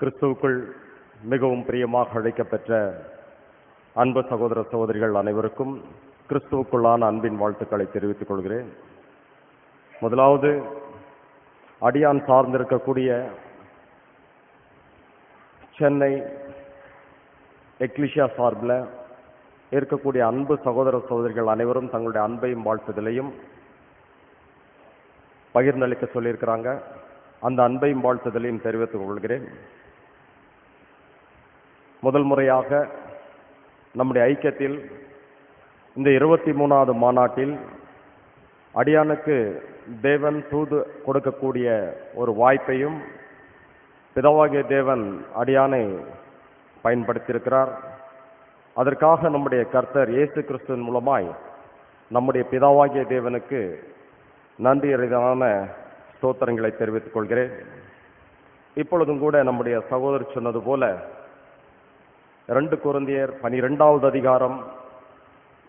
கிறிஸ்துவுக்குள் மிகவும் பிரியமாக அழைக்கப்பெற்ற அன்பு சகோதர சகோதரிகள் அனைவருக்கும் கிறிஸ்துவுக்குள்ளான அன்பின் வாழ்த்துக்களை தெரிவித்துக் கொள்கிறேன். முதலாவது அடியான் சார்ந்திருக்கக்கூடிய சென்னை எக்லிஷியா சார்பில் இருக்கக்கூடிய அன்பு சகோதர சகோதரிகள் அனைவரும் தங்களுடைய அன்பையும் வாழ்த்துதலையும் பகிர்ந்தளிக்க சொல்லியிருக்கிறாங்க. அந்த அன்பையும் வாழ்த்துதலையும் தெரிவித்துக் கொள்கிறேன். முதல் முறையாக நம்முடைய ஐக்கியத்தில் இந்த இருபத்தி மூணாவது மாநாட்டில் அடியானுக்கு தேவன் தூது கொடுக்கக்கூடிய ஒரு வாய்ப்பையும் பிதாவாகிய தேவன் அடியானை பயன்படுத்தியிருக்கிறார். அதற்காக நம்முடைய கர்த்தர் இயேசு கிறிஸ்துவின் மூலமாய் நம்முடைய பிதாவாகிய தேவனுக்கு நன்றி அறிதான ஸ்தோத்திரங்களை தெரிவித்துக் கொள்கிறேன். இப்பொழுதும் கூட நம்முடைய சகோதரர் சொன்னது போல இரண்டு குருந்தியர் பனிரெண்டாவது அதிகாரம்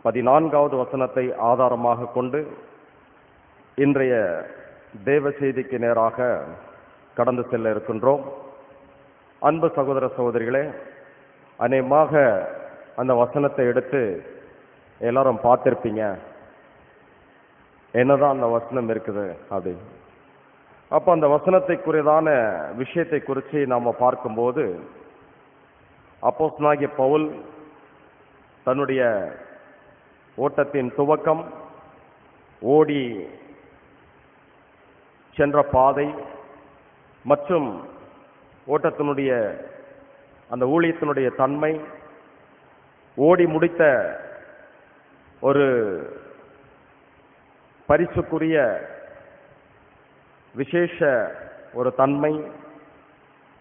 பதினான்காவது வசனத்தை ஆதாரமாக கொண்டு இன்றைய தேவ செய்திக்கு நேராக கடந்து செல்ல இருக்கின்றோம். அன்பு சகோதர சகோதரிகளே அநேகமாக அந்த வசனத்தை எடுத்து எல்லாரும் பார்த்துருப்பீங்க. என்னதான் அந்த வசனம் இருக்குது அப்படி அப்போ அந்த வசனத்தைக்குரியதான விஷயத்தை குறித்து நாம் பார்க்கும்போது அப்போஸ்னாகிய பவுல் தன்னுடைய ஓட்டத்தின் துவக்கம் ஓடி சென்ற பாதை மற்றும் ஓட்டத்தினுடைய அந்த ஊழியத்தினுடைய தன்மை ஓடி முடித்த ஒரு பரிசுக்குரிய விசேஷ ஒரு தன்மை.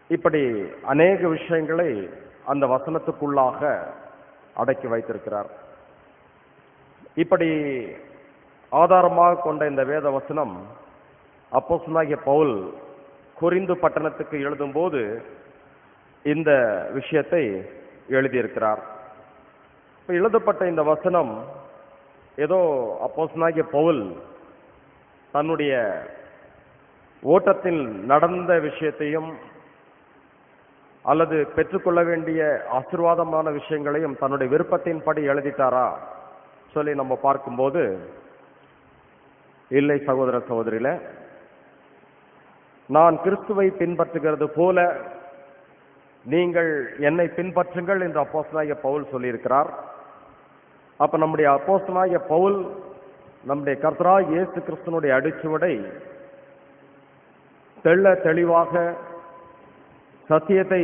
இப்படி அநேக விஷயங்களை அந்த வசனத்துக்குள்ளாக அடக்கி வைத்திருக்கிறார். இப்படி ஆதாரமாக கொண்ட இந்த வேத வசனம் அப்போசனாகிய பவுல் குறிந்து பட்டணத்துக்கு எழுதும்போது இந்த விஷயத்தை எழுதியிருக்கிறார். இப்போ எழுதப்பட்ட இந்த வசனம் ஏதோ அப்போசனாகிய பவுல் தன்னுடைய ஓட்டத்தில் நடந்த விஷயத்தையும் அல்லது பெற்றுக்கொள்ள வேண்டிய ஆசிர்வாதமான விஷயங்களையும் தன்னுடைய விருப்பத்தின்படி எழுதிட்டாரா? சொல்லி நம்ம பார்க்கும்போது இல்லை சகோதர சகோதரில நான் கிறிஸ்துவை பின்பற்றுகிறது போல நீங்கள் என்னை பின்பற்றுங்கள் என்று அப்போஸ்தலாகிய பவுல் சொல்லியிருக்கிறார். அப்ப நம்முடைய அப்போஸ்தலாகிய பவுல் நம்முடைய கர்த்தரா இயேசு கிறிஸ்துனுடைய அடிச்சுவடை தெள்ள தெளிவாக சத்தியத்தை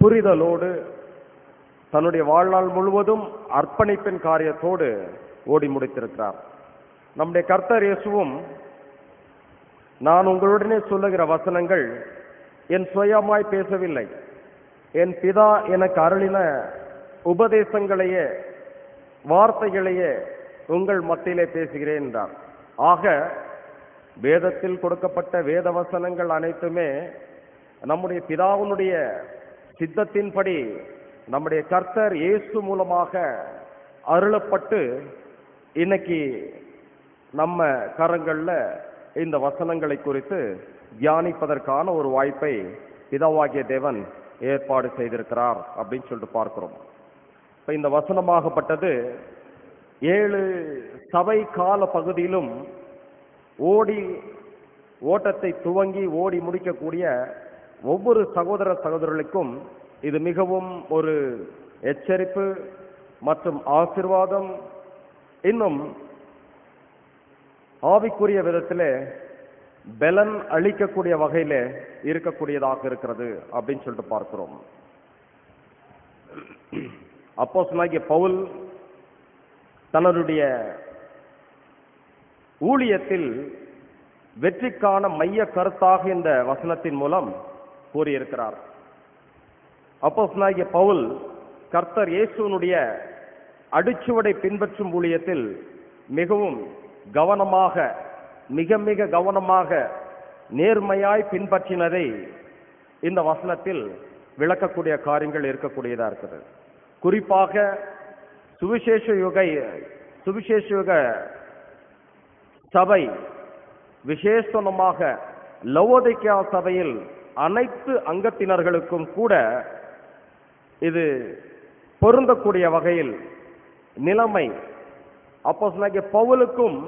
புரிதலோடு தன்னுடைய வாழ்நாள் முழுவதும் அர்ப்பணிப்பின் காரியத்தோடு ஓடி முடித்திருக்கிறார். நம்முடைய கர்த்தர் இயேசுவும் நான் உங்களுடனே சொல்லுகிற வசனங்கள் என் சுயமாய் பேசவில்லை. என் பிதா எனக்கு அருளின உபதேசங்களையே வார்த்தைகளையே உங்கள் மத்தியிலே பேசுகிறேன் என்றார். ஆக வேதத்தில் கொடுக்கப்பட்ட வேத வசனங்கள் அனைத்துமே நம்முடைய பிதாவினுடைய சித்தத்தின்படி நம்முடைய கர்த்தர் இயேசு மூலமாக அருளப்பட்டு இன்னைக்கு நம்ம கரங்களில் இந்த வசனங்களை குறித்து தியானிப்பதற்கான ஒரு வாய்ப்பை பிதாவாகிய தேவன் ஏற்பாடு செய்திருக்கிறார் அப்படின்னு சொல்லிட்டு பார்க்கிறோம். இப்போ இந்த வசனமாகப்பட்டது ஏழு சபை கால பகுதியிலும் ஓடி ஓட்டத்தை துவங்கி ஓடி முடிக்கக்கூடிய ஒவ்வொரு சகோதர சகோதரர்களுக்கும் இது மிகவும் ஒரு எச்சரிப்பு மற்றும் ஆசிர்வாதம். இன்னும் ஆவிக்குரிய விதத்திலே பலன் அளிக்கக்கூடிய வகையில இருக்கக்கூடியதாக இருக்கிறது அப்படின்னு சொல்லிட்டு பார்க்கிறோம். அப்போ சொன்னாகிய பவுல் தன்னுடைய ஊழியத்தில் வெற்றிக்கான மைய கருத்தாக இந்த வசனத்தின் மூலம் கூறியிருக்கிறார். அப்போ பவுல் கர்த்தர் இயேசுனுடைய அடிச்சுவடை பின்பற்றும் ஊழியத்தில் மிகவும் கவனமாக மிக மிக கவனமாக நேர்மையாய் பின்பற்றினதை இந்த வசனத்தில் விளக்கக்கூடிய காரியங்கள் இருக்கக்கூடியதாக இருக்கிறது குறிப்பாக சுவிசேஷ யுக சுவிசேஷ யுக சபை விசேஷமாக லவோதிக்கா சபையில் அனைத்து அங்கத்தினர்களுக்கும் கூட இது பொருந்தக்கூடிய வகையில் நிலைமை. அப்போஸ்தலனாகிய பவுலுக்கும்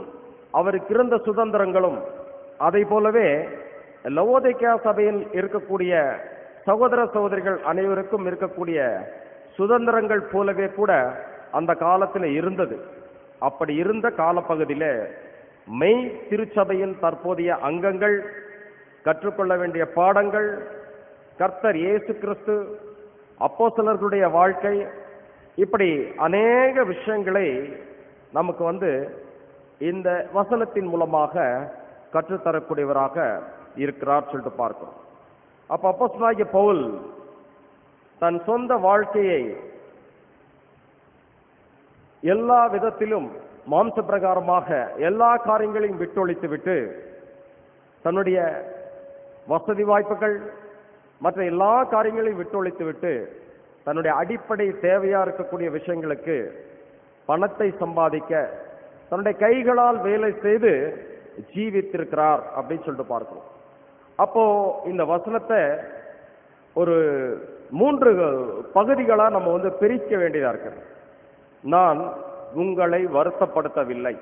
அவருக்கு இருந்த சுதந்திரங்களும் அதை போலவே லவோதைக்கா சபையில் இருக்கக்கூடிய சகோதர சகோதரிகள் அனைவருக்கும் இருக்கக்கூடிய சுதந்திரங்கள் போலவே கூட அந்த காலத்தில் இருந்தது. அப்படி இருந்த காலப்பகுதியில் மெய் திருச்சபையின் தற்போதைய அங்கங்கள் கற்றுக்கொள்ள வேண்டிய பாடங்கள் கர்த்தர் இயேசு கிறிஸ்து அப்போசலர்களுடைய வாழ்க்கை இப்படி அநேக விஷயங்களை நமக்கு வந்து இந்த வசனத்தின் மூலமாக கற்றுத்தரக்கூடியவராக இருக்கிறார் சொல்லிட்டு பார்க்கிறோம். அப்போ அப்போசலாகிய பவுல் தன் சொந்த வாழ்க்கையை எல்லா விதத்திலும் மாம்ச பிரகாரமாக எல்லா காரியங்களையும் விட்டொழித்து விட்டு தன்னுடைய வசதி வாய்ப்புகள் மற்ற எல்லா காரியங்களையும் விட்டொழித்து விட்டு தன்னுடைய அடிப்படை தேவையா இருக்கக்கூடிய விஷயங்களுக்கு பணத்தை சம்பாதிக்க தன்னுடைய கைகளால் வேலை செய்து ஜீவித்திருக்கிறார் அப்படின்னு சொல்லிட்டு பார்க்கிறோம். அப்போ இந்த வசனத்தை ஒரு மூன்று பகுதிகளாக நம்ம வந்து பிரிக்க வேண்டியதா இருக்கு. நான் உங்களை வருத்தப்படுத்தவில்லை.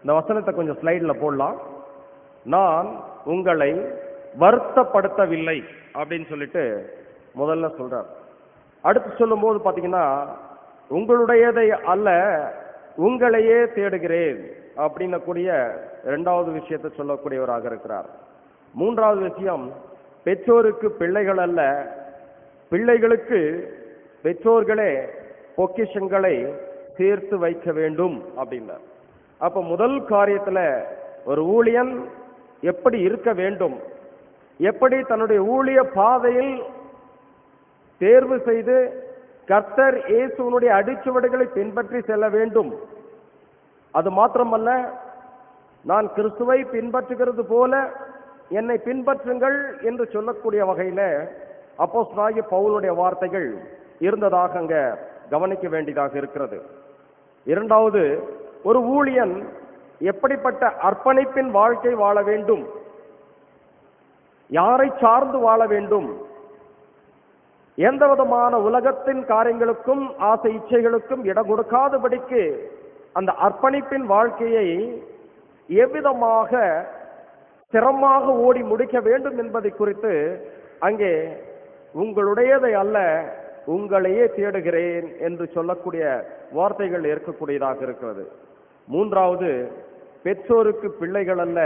இந்த வசனத்தை கொஞ்சம் ஸ்லைடில் போடலாம். நான் உங்களை வருத்தப்படுத்தவில்லை அப்படின்னு சொல்லிட்டு முதல்ல சொல்றார். அடுத்து சொல்லும்போது பார்த்தீங்கன்னா உங்களுடையதை அல்ல உங்களையே தேடுகிறேன் அப்படின்னக்கூடிய இரண்டாவது விஷயத்தை சொல்லக்கூடியவராக இருக்கிறார். மூன்றாவது விஷயம் பெற்றோருக்கு பிள்ளைகள் அல்ல பிள்ளைகளுக்கு பெற்றோர்களே பொக்கிஷங்களை சேர்த்து வைக்க வேண்டும் அப்படின்னார். அப்ப முதல் காரியத்துல ஒரு ஊழியன் எப்படி இருக்க வேண்டும் எப்படி தன்னுடைய ஊழிய பாதையில் தேர்வு செய்து கர்த்தர் இயேசுவனுடைய அடிச்சுவடுகளை பின்பற்றி செல்ல வேண்டும். அது மாத்திரமல்ல நான் கிறிஸ்துவை பின்பற்றுகிறது போல என்னை பின்பற்றுங்கள் என்று சொல்லக்கூடிய வகையில் அப்போஸ் அப்போஸ்தலனாகிய பவுலுடைய வார்த்தைகள் இருந்ததாக அங்க கவனிக்க வேண்டியதாக இருக்கிறது. இரண்டாவது ஒரு ஊழியன் எப்படிப்பட்ட அர்ப்பணிப்பின் வாழ்க்கை வாழ வேண்டும்? யாரை சார்ந்து வாழ வேண்டும்? எந்த விதமான உலகத்தின் காரியங்களுக்கும் ஆசை இச்சைகளுக்கும் இடம் கொடுக்காதபடிக்கு அந்த அர்ப்பணிப்பின் வாழ்க்கையை எவ்விதமாக சிரமமாக ஓடி முடிக்க வேண்டும் என்பதை குறித்து அங்கே உங்களுடையதை அல்ல உங்களையே தேடுகிறேன் என்று சொல்லக்கூடிய வார்த்தைகள் இருக்கக்கூடியதாக இருக்கிறது. மூன்றாவது பெற்றோருக்கு பிள்ளைகள் அல்ல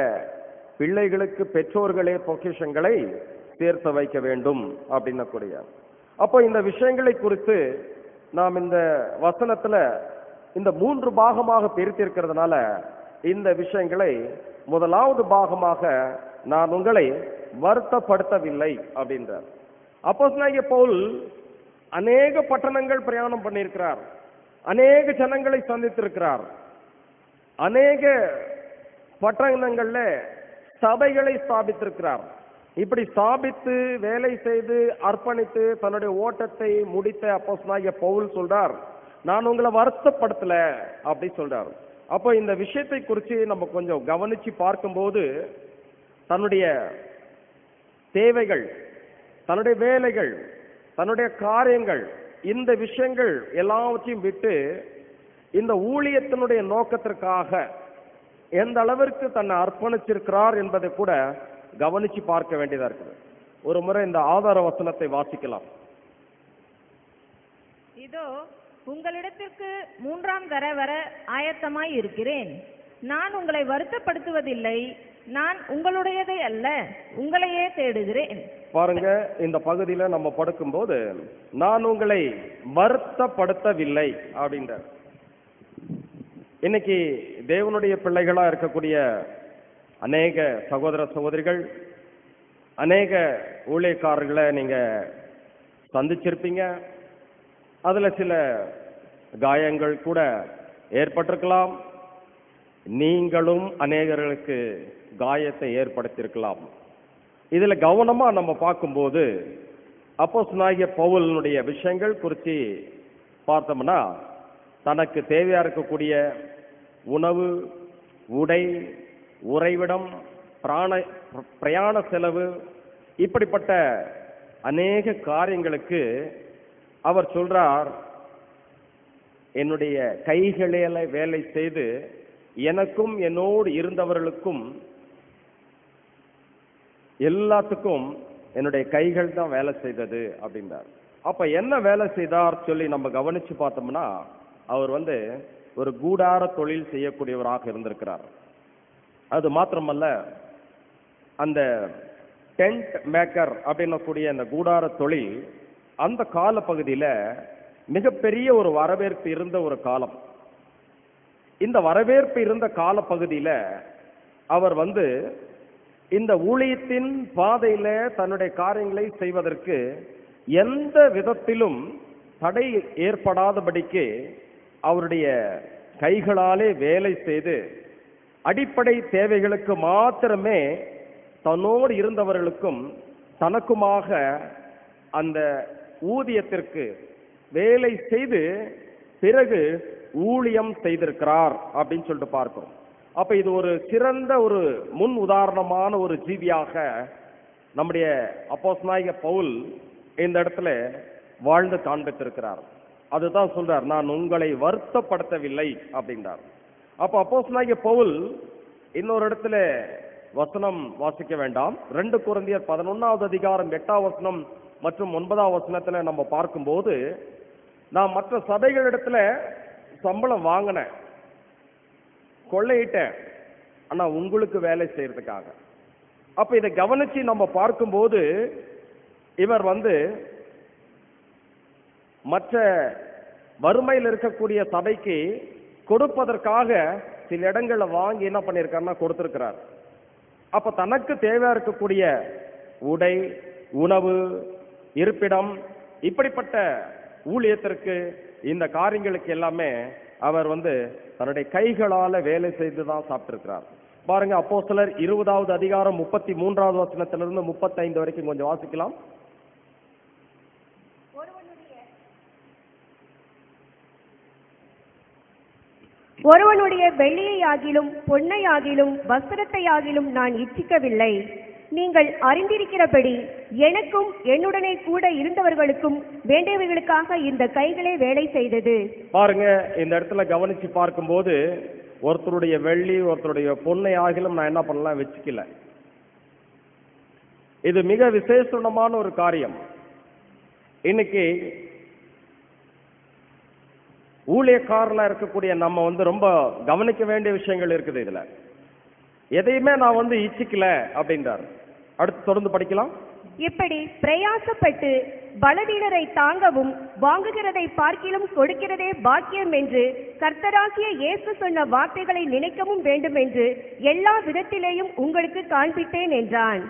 பிள்ளைகளுக்கு பெற்றோர்களே பொக்கிஷங்களை சேர்த்து வைக்க வேண்டும் அப்படின்னக்கூடிய. அப்போ இந்த விஷயங்களை குறித்து நாம் இந்த வசனத்துல இந்த மூன்று பாகமாக பிரித்திருக்கிறதுனால இந்த விஷயங்களை முதலாவது பாகமாக நான் உங்களை வருத்தப்படுத்தவில்லை அப்படின்றார். அப்போ பவுல் அநேக பட்டணங்கள் பிரயாணம் பண்ணியிருக்கிறார். அநேக ஜனங்களை சந்தித்திருக்கிறார். அநேக பட்டணங்கள்ல சபைகளை ஸ்தாபித்திருக்கிறார். இப்படி ஸ்தாபித்து வேலை செய்து அர்ப்பணித்து தன்னுடைய ஓட்டத்தை முடித்த அப்போஸ்தலனாகிய பவுல் சொல்றார் நான் உங்களை வருத்தப்படுத்தல அப்படி சொல்றார். அப்போ இந்த விஷயத்தை குறித்து நம்ம கொஞ்சம் கவனிச்சு பார்க்கும்போது தன்னுடைய தேவைகள் தன்னுடைய வேலைகள் தன்னுடைய காரியங்கள் இந்த விஷயங்கள் எல்லாவற்றையும் விட்டு இந்த ஊழியத்தினுடைய நோக்கத்திற்காக எந்த அளவிற்கு தன்னை அர்ப்பணிச்சிருக்கிறார் என்பதை கூட கவனிச்சு பார்க்க வேண்டியதா இருக்குது. ஒரு முறை இந்த ஆதார வசனத்தை வாசிக்கலாம். இதோ உங்களிடத்திற்கு மூன்றாம் தர வர ஆயத்தமாய் இருக்கிறேன். நான் உங்களை வருத்தப்படுத்துவதில்லை. நான் உங்களுடையதை அல்ல உங்களையே தேடுகிறேன். பாருங்க இந்த பகுதியில நம்ம படுக்கும்போது நான் உங்களை வருத்தப்படுத்தவில்லை அப்படின்றார். இன்னைக்கு தேவனுடைய பிள்ளைகளா இருக்கக்கூடிய அநேக சகோதர சகோதரிகள் அநேக ஊழியக்காரர்களை நீங்க சந்திச்சிருப்பீங்க. அதுல சில காயங்கள் கூட ஏற்பட்டிருக்கலாம். நீங்களும் அநேகர்களுக்கு காயத்தை ஏற்படுத்தியிருக்கலாம். இதுல கவனமா நம்ம பார்க்கும்போது அப்போஸ் நாகிய பவுலனுடைய விஷயங்கள் குறித்து பார்த்தோம்னா தனக்கு தேவையா இருக்கக்கூடிய உணவு உடை உறைவிடம் பிராண பிரயாண செலவு இப்படிப்பட்ட அநேக காரியங்களுக்கு அவர் சொல்றார் என்னுடைய கைகளில வேலை செய்து எனக்கும் என்னோடு இருந்தவர்களுக்கும் எல்லாத்துக்கும் என்னுடைய கைகள் தான் வேலை செய்தது அப்படின்றார். அப்ப என்ன வேலை செய்தார் சொல்லி நம்ம கவனிச்சு பார்த்தோம்னா அவர் வந்து ஒரு கூடார தொழில் செய்யக்கூடியவராக இருந்திருக்கிறார். அது மாத்திரமல்ல அந்த டென்ட் மேக்கர் அப்படின்னக்கூடிய அந்த கூடார தொழில் அந்த கால பகுதியில் மிகப்பெரிய ஒரு வரவேற்பு இருந்த ஒரு காலம். இந்த வரவேற்பு இருந்த கால பகுதியில் அவர் வந்து இந்த ஊழியத்தின் பாதையில தன்னுடைய காரியங்களை செய்வதற்கு எந்த விதத்திலும் தடை ஏற்படாதபடிக்கு அவருடைய கைகளாலே வேலை செய்து அடிப்படை தேவைகளுக்கு மாத்திரமே தன்னோடு இருந்தவர்களுக்கும் தனக்குமாக அந்த ஊதியத்திற்கு வேலை செய்து பிறகு ஊழியம் செய்திருக்கிறார் அப்படின்னு சொல்லிட்டு பார்க்கிறோம். அப்ப இது ஒரு சிறந்த ஒரு முன் உதாரணமான ஒரு ஜீவியாக நம்முடைய அப்போஸ்நாயக பவுல் இந்த இடத்துல வாழ்ந்து காண்பித்திருக்கிறார். அதுதான் சொல்றார் நான் உங்களை வருத்தப்படுத்தவில்லை அப்படின்றார். அப்ப அப்போஸ்நாயக பவுல் இன்னொரு இடத்துல வசனம் வாசிக்க வேண்டாம். ரெண்டு குழந்தையர் பதினொன்னாவது அதிகாரம் எட்டாம் வசனம் மற்றும் ஒன்பதாம் வசனத்துல நம்ம பார்க்கும்போது நான் மற்ற சபைகளிடத்துல சம்பளம் வாங்கினேன் கொள்ளையிட்டேன். ஆனா உங்களுக்கு வேலை செய்யறதுக்காக. அப்ப இதை கவனிச்சு நம்ம பார்க்கும்போது இவர் வந்து மற்ற வறுமையில் இருக்கக்கூடிய சபைக்கு கொடுப்பதற்காக சில இடங்களை வாங்கி என்ன பண்ணியிருக்காருன்னா கொடுத்திருக்கிறார். அப்ப தனக்கு தேவையா இருக்கக்கூடிய உடை உணவு இருப்பிடம் இப்படிப்பட்ட ஊழியத்திற்கு இந்த காரியங்களுக்கு எல்லாமே அவர் வந்து தன்னுடைய கைகளால வேலை செய்து தான் சாப்பிட்டிருக்கிறார். பாருங்க அப்போ சிலர் இருபதாவது அதிகாரம் முப்பத்தி மூன்றாவது வசனத்திலிருந்து முப்பத்தைந்து வரைக்கும் கொஞ்சம் வாசிக்கலாம். ஒருவனுடைய வெள்ளியையாகிலும் பொன்னையாகிலும் வஸ்திரத்தையாகிலும் நான் இச்சிக்கவில்லை. நீங்கள் அறிந்திருக்கிறபடி எனக்கும் என்னுடனே கூட இருந்தவர்களுக்கும் வேண்டியவர்களுக்காக இந்த கைகளே வேலை செய்தது. பாருங்க இந்த இடத்துல கவனிச்சு பார்க்கும்போது ஒருத்தருடைய வெள்ளி ஒருத்தருடைய பொண்ணை ஆகிலும் நான் என்ன பண்ணலாம் வச்சுக்கல. இது மிக விசேஷமான ஒரு காரியம். இன்னைக்கு ஊழியக்காரனா இருக்கக்கூடிய நம்ம வந்து ரொம்ப கவனிக்க வேண்டிய விஷயங்கள் இருக்குது இதுல. எதையுமே நான் வந்து இச்சிக்கல அப்படின்றார். அடுத்து தொடர்ந்து படிக்கலாம். இப்படி பிரயாசப்பட்டு பலவீனரை தாங்கவும் வாங்குகிறதை பார்க்கிலும் கொடுக்கிறதே பாக்கியம் என்று கர்த்தராகிய இயேசு சொன்ன வார்த்தைகளை நினைக்கவும் வேண்டும் என்று எல்லா விதத்திலேயும் உங்களுக்கு காண்பித்தேன் என்றான்.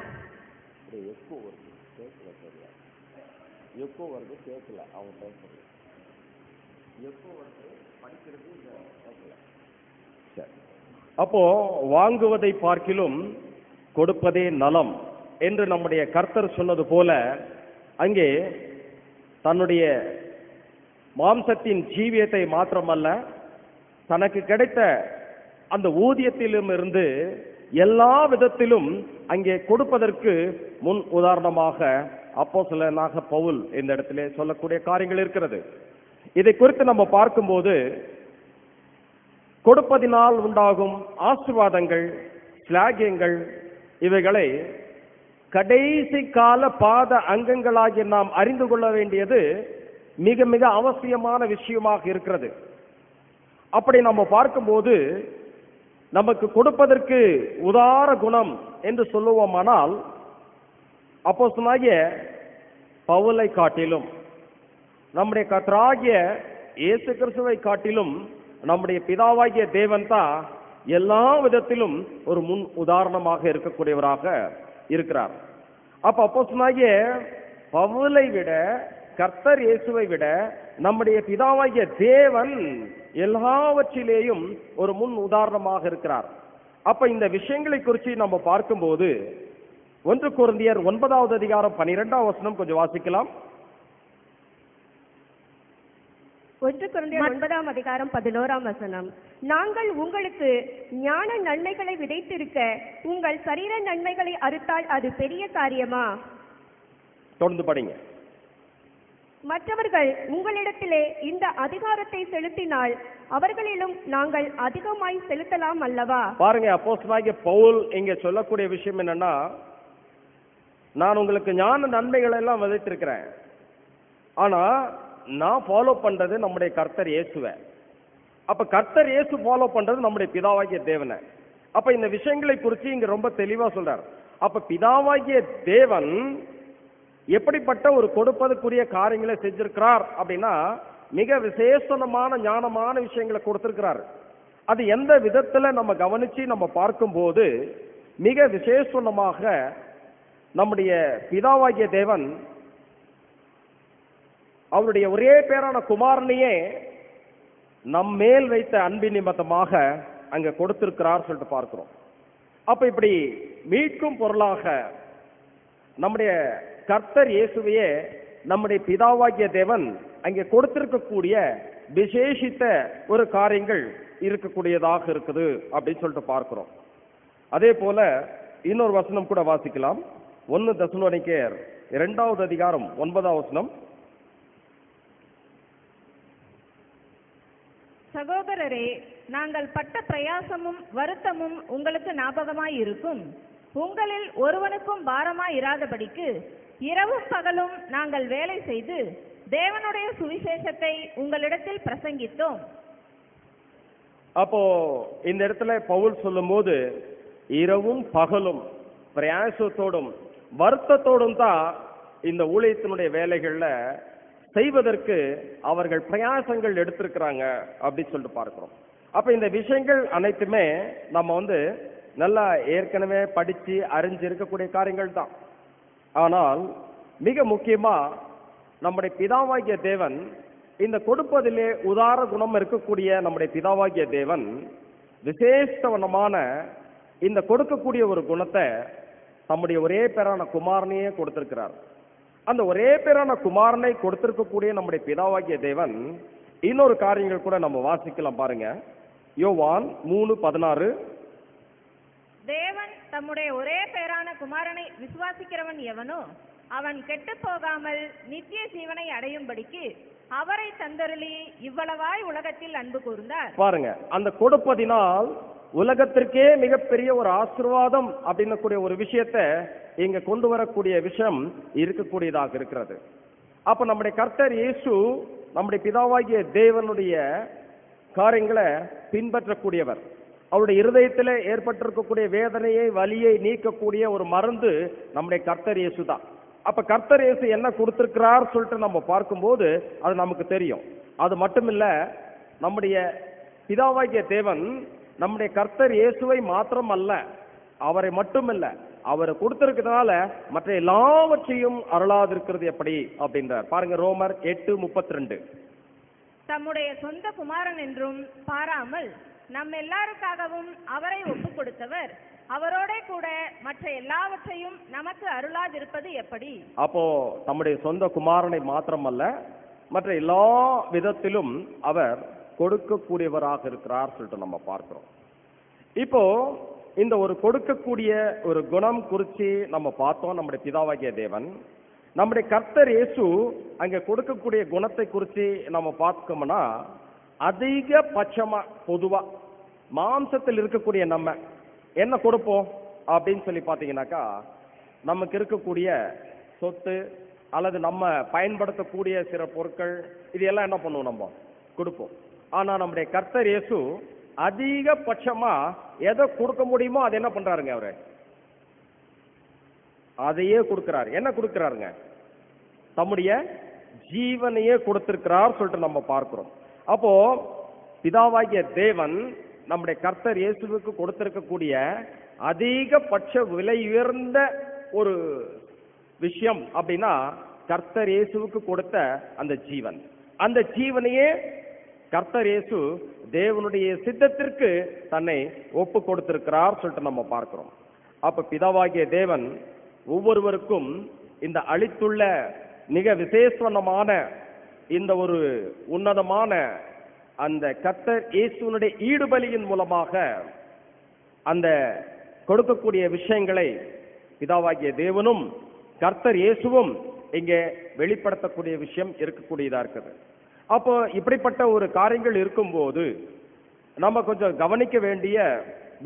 அப்போ வாங்குவதை பார்க்கிலும் கொடுப்பதே நலம் என்று நம்முடைய கர்த்தர் சொன்னது போல அங்கே தன்னுடைய மாம்சத்தின் ஜீவியத்தை மாத்திரமல்ல தனக்கு கிடைத்த அந்த ஊதியத்திலும் இருந்து எல்லா விதத்திலும் அங்கே கொடுப்பதற்கு முன் உதாரணமாக அப்போ சிலனாக பவுல் இந்த இடத்திலே சொல்லக்கூடிய காரியங்கள் இருக்கிறது. இதை குறித்து நம்ம பார்க்கும்போது கொடுப்பதினால் உண்டாகும் ஆசிர்வாதங்கள் சிலாகியங்கள் இவைகளை கடைசி கால பாத அங்கங்களாகி நாம் அறிந்து கொள்ள வேண்டியது மிக மிக அவசியமான விஷயமாக இருக்கிறது. அப்படி நம்ம பார்க்கும்போது நமக்கு கொடுப்பதற்கு உதார குணம் என்று சொல்லுவோமானால் அப்போ சொன்னாகிய பவுலை காட்டிலும் நம்முடைய கத்ராகிய இயேசு கிறிஸ்துவை காட்டிலும் நம்முடைய பிதாவாகிய தேவன் தான் எல்லா விதத்திலும் ஒரு முன் உதாரணமாக இருக்கக்கூடியவராக இருக்கிறார். அப்ப அப்போ சொன்னாகிய பவுலை விட கர்த்தர் இயேசுவை விட நம்முடைய பிதாவாகிய தேவன் எல்லாவற்றிலேயும் ஒரு முன் உதாரணமாக இருக்கிறார். அப்ப இந்த விஷயங்களை குறித்து நம்ம பார்க்கும்போது ஒன்று குருந்தியர் ஒன்பதாவது அதிகாரம் பனிரெண்டாம் வசனம் கொஞ்சம் வாசிக்கலாம். ஒன்று குழந்தையர் ஒன்பதாம் அதிகாரம் பதினோராம் வசனம். நாங்கள் உங்களுக்கு ஞான நன்மைகளை விதைத்திருக்க உங்கள் சரீர நன்மைகளை அறுத்தால் அது பெரிய காரியமா? தொடர்ந்து படிங்க. மற்றவர்கள் உங்களிடத்திலே இந்த அதிகாரத்தை செலுத்தினால் அவர்களிலும் நாங்கள் அதிகமாய் செலுத்தலாம் அல்லவா? பாருங்க அப்போஸ்தலனாகிய பவுல் இங்க சொல்லக்கூடிய விஷயம் என்னன்னா நான் உங்களுக்கு ஞான நன்மைகள் எல்லாம் விதைத்திருக்கிறேன். ஆனா நான் ஃபாலோ பண்றது நம்முடைய கர்த்தர் இயேசுவை. அப்ப கர்த்தர் இயேசு ஃபாலோ பண்றது நம்முடைய பிதாவாகிய தேவனை. அப்ப இந்த விஷயங்களை குறித்து இங்க ரொம்ப தெளிவா சொல்றார். அப்ப பிதாவாகிய தேவன் எப்படிப்பட்ட ஒரு கொடுப்பதற்குரிய காரியங்களை செஞ்சிருக்கிறார் அப்படின்னா மிக விசேஷமான ஞானமான விஷயங்களை கொடுத்திருக்கிறார். அது எந்த விதத்துல நம்ம கவனிச்சு நம்ம பார்க்கும்போது மிக விசேஷமாக நம்முடைய பிதாவாகிய தேவன் அவருடைய ஒரே பேரான குமாரனையே நம் மேல் வைத்த அன்பின் நிமித்தமாக அங்க கொடுத்திருக்கிறார் சொல்லிட்டு பார்க்கிறோம். அப்ப இப்படி மீட்கும் பொருளாக நம்முடைய கர்த்தர் இயேசுவையே நம்முடைய பிதாவாகிய தேவன் அங்கே கொடுத்திருக்கக்கூடிய விசேஷித்த ஒரு காரியங்கள் இருக்கக்கூடியதாக இருக்குது அப்படின்னு சொல்லிட்டு பார்க்கிறோம். அதே போல இன்னொரு வசனம் கூட வாசிக்கலாம். ஒன்னு தசுனோனிக்கேர் இரண்டாவது அதிகாரம் ஒன்பதாம் வசனம். சகோதரரே நாங்கள் பட்ட பிரயாசமும் வருத்தமும் உங்களுக்கு ஞாபகமாயிருக்கும் உங்களில் ஒருவனுக்கும் பாரமாயிராதபடிக்கு இரவும் பகலும் நாங்கள் வேலை செய்து தேவனுடைய சுவிசேஷத்தை உங்களிடத்தில் பிரசங்கித்தோம். அப்போ இந்த இடத்துல பவுல் சொல்லும்போது இரவும் பகலும் பிரயாசத்தோடும் வருத்தத்தோடும் தான் இந்த ஊழியத்தினுடைய வேலைகளில் செய்வதற்கு அவர்கள் பிரயாசங்கள் எடுத்திருக்கிறாங்க அப்படின்னு சொல்லிட்டு பார்க்கிறோம். அப்ப இந்த விஷயங்கள் அனைத்துமே நம்ம வந்து நல்லா ஏற்கனவே படிச்சு அறிஞ்சு இருக்கக்கூடிய காரியங்கள் தான். ஆனால் மிக முக்கியமா நம்முடைய பிதாவாகிய தேவன் இந்த கொடுப்பதிலே உதார குணம் இருக்கக்கூடிய நம்முடைய பிதாவாகிய தேவன் விசேஷவனமான இந்த கொடுக்கக்கூடிய ஒரு குணத்தை தம்முடைய ஒரே பேரான குமாரனையே கொடுத்திருக்கிறார். அந்த ஒரே பேரான குமாரனை கொடுத்திருக்கக்கூடிய நம்முடைய பிதாவாகிய தேவன் இன்னொரு காரியங்கள் கூட நம்ம வாசிக்கலாம் பாருங்க. யோவான் மூணு பதினாறு. தேவன் தம்முடைய ஒரே பேரான குமாரனை விசுவாசிக்கிறவன் எவனோ அவன் கெட்டுப் போகாமல் நித்திய ஜீவனை அடையும்படிக்கு அவரை தந்தருளி இவ்வளவாய் உலகத்தில் அன்பு கூர்ந்தார். பாருங்க அந்த கொடுப்பதினால் உலகத்திற்கே மிகப்பெரிய ஒரு ஆசீர்வாதம் அப்படின்னக்கூடிய ஒரு விஷயத்தை இங்க கொண்டு வரக்கூடிய விஷயம் இருக்கக்கூடியதாக இருக்கிறது. அப்ப நம்முடைய கர்த்தர் இயேசு நம்முடைய பிதாவாகிய தேவனுடைய காரியங்களை பின்பற்றக்கூடியவர். அவருடைய இருதயத்தில் ஏற்பட்டிருக்கக்கூடிய வேதனையை வலியை நீக்கக்கூடிய ஒரு மருந்து நம்முடைய கர்த்தர் இயேசு தான். அப்ப கர்த்தர் இயேசு என்ன கொடுத்திருக்கிறார் சொல்லிட்டு நம்ம பார்க்கும்போது அது நமக்கு தெரியும். அது மட்டுமில்ல நம்முடைய பிதாவாகிய தேவன் நம்முடைய கர்த்தர் இயேசுவை மாத்திரம் அல்ல அவரை மட்டுமல்ல அவரை கொடுத்திருக்கிறதுனால மற்ற எல்லாவற்றையும் அருளாதிருக்கிறது எப்படி அப்படின்றார். பாருங்க ரோமர் எட்டு முப்பத்தி ரெண்டு தம்முடைய சொந்த குமாரன் என்றும் பாராமல் நம் எல்லாருக்காகவும் அவரை ஒப்புக் கொடுத்தவர். அவரோட கூட மற்ற எல்லாவற்றையும் நமக்கு அருளாதிருப்பது எப்படி? அப்போ நம்முடைய சொந்த குமாரனை மாத்திரமல்ல மற்ற எல்லா விதத்திலும் அவர் கொடுக்கக்கூடியவராக இருக்கிறார் சொல்லிட்டு நம்ம பார்க்கிறோம். இப்போ இந்த ஒரு கொடுக்கக்கூடிய ஒரு குணம் குறித்து நம்ம பார்த்தோம் நம்முடைய பிதாவாகிய தேவன். நம்முடைய கர்த்தர் இயேசு அங்கே கொடுக்கக்கூடிய குணத்தை குறித்து நம்ம பார்க்கோம்னா அதிகபட்சமா பொதுவா மாம்சத்தில் இருக்கக்கூடிய நம்ம என்ன கொடுப்போம்? அப்படின்னு சொல்லி பார்த்தீங்கன்னாக்கா நமக்கு இருக்கக்கூடிய சொத்து அல்லது நம்ம பயன்படுத்தக்கூடிய சில பொருட்கள் இது எல்லாம் என்ன பண்ணுவோம் நம்ம? கொடுப்போம். ஆனா நம்முடைய கர்த்தர் இயேசு அதிகபட்சமா எதை கொடுக்க முடியுமோ அதை என்ன பண்றாருங்க அவரு? அதையே கொடுக்கிறார். என்ன கொடுக்கிறாருங்க? தம்முடைய ஜீவனையே கொடுத்திருக்கிறார் சொல்லிட்டு நம்ம பார்க்கிறோம். அப்போ பிதாவாகிய தேவன் நம்முடைய கர்த்தர் இயேசுவுக்கு கொடுத்திருக்கக்கூடிய அதிகபட்ச விலை உயர்ந்த ஒரு விஷயம் அப்படின்னா கர்த்தர் இயேசுவுக்கு கொடுத்த அந்த ஜீவன். அந்த ஜீவனையே கர்த்தர் இயேசு தேவனுடைய சித்தத்திற்கு தன்னை ஒப்பு கொடுத்திருக்கிறார் சொல்லிட்டு நம்ம பார்க்கிறோம். அப்ப பிதாவாகிய தேவன் ஒவ்வொருவருக்கும் இந்த அளித்துள்ள மிக விசேஷமான இந்த ஒரு உன்னதமான அந்த கர்த்தர் இயேசுனுடைய ஈடுபலியின் மூலமாக அந்த கொடுக்கக்கூடிய விஷயங்களை பிதாவாகிய தேவனும் கர்த்தர் இயேசுவும் இங்கே வெளிப்படுத்தக்கூடிய விஷயம் இருக்கக்கூடியதா இருக்குது. அப்போ இப்படிப்பட்ட ஒரு காரியங்கள் இருக்கும்போது நம்ம கொஞ்சம் கவனிக்க வேண்டிய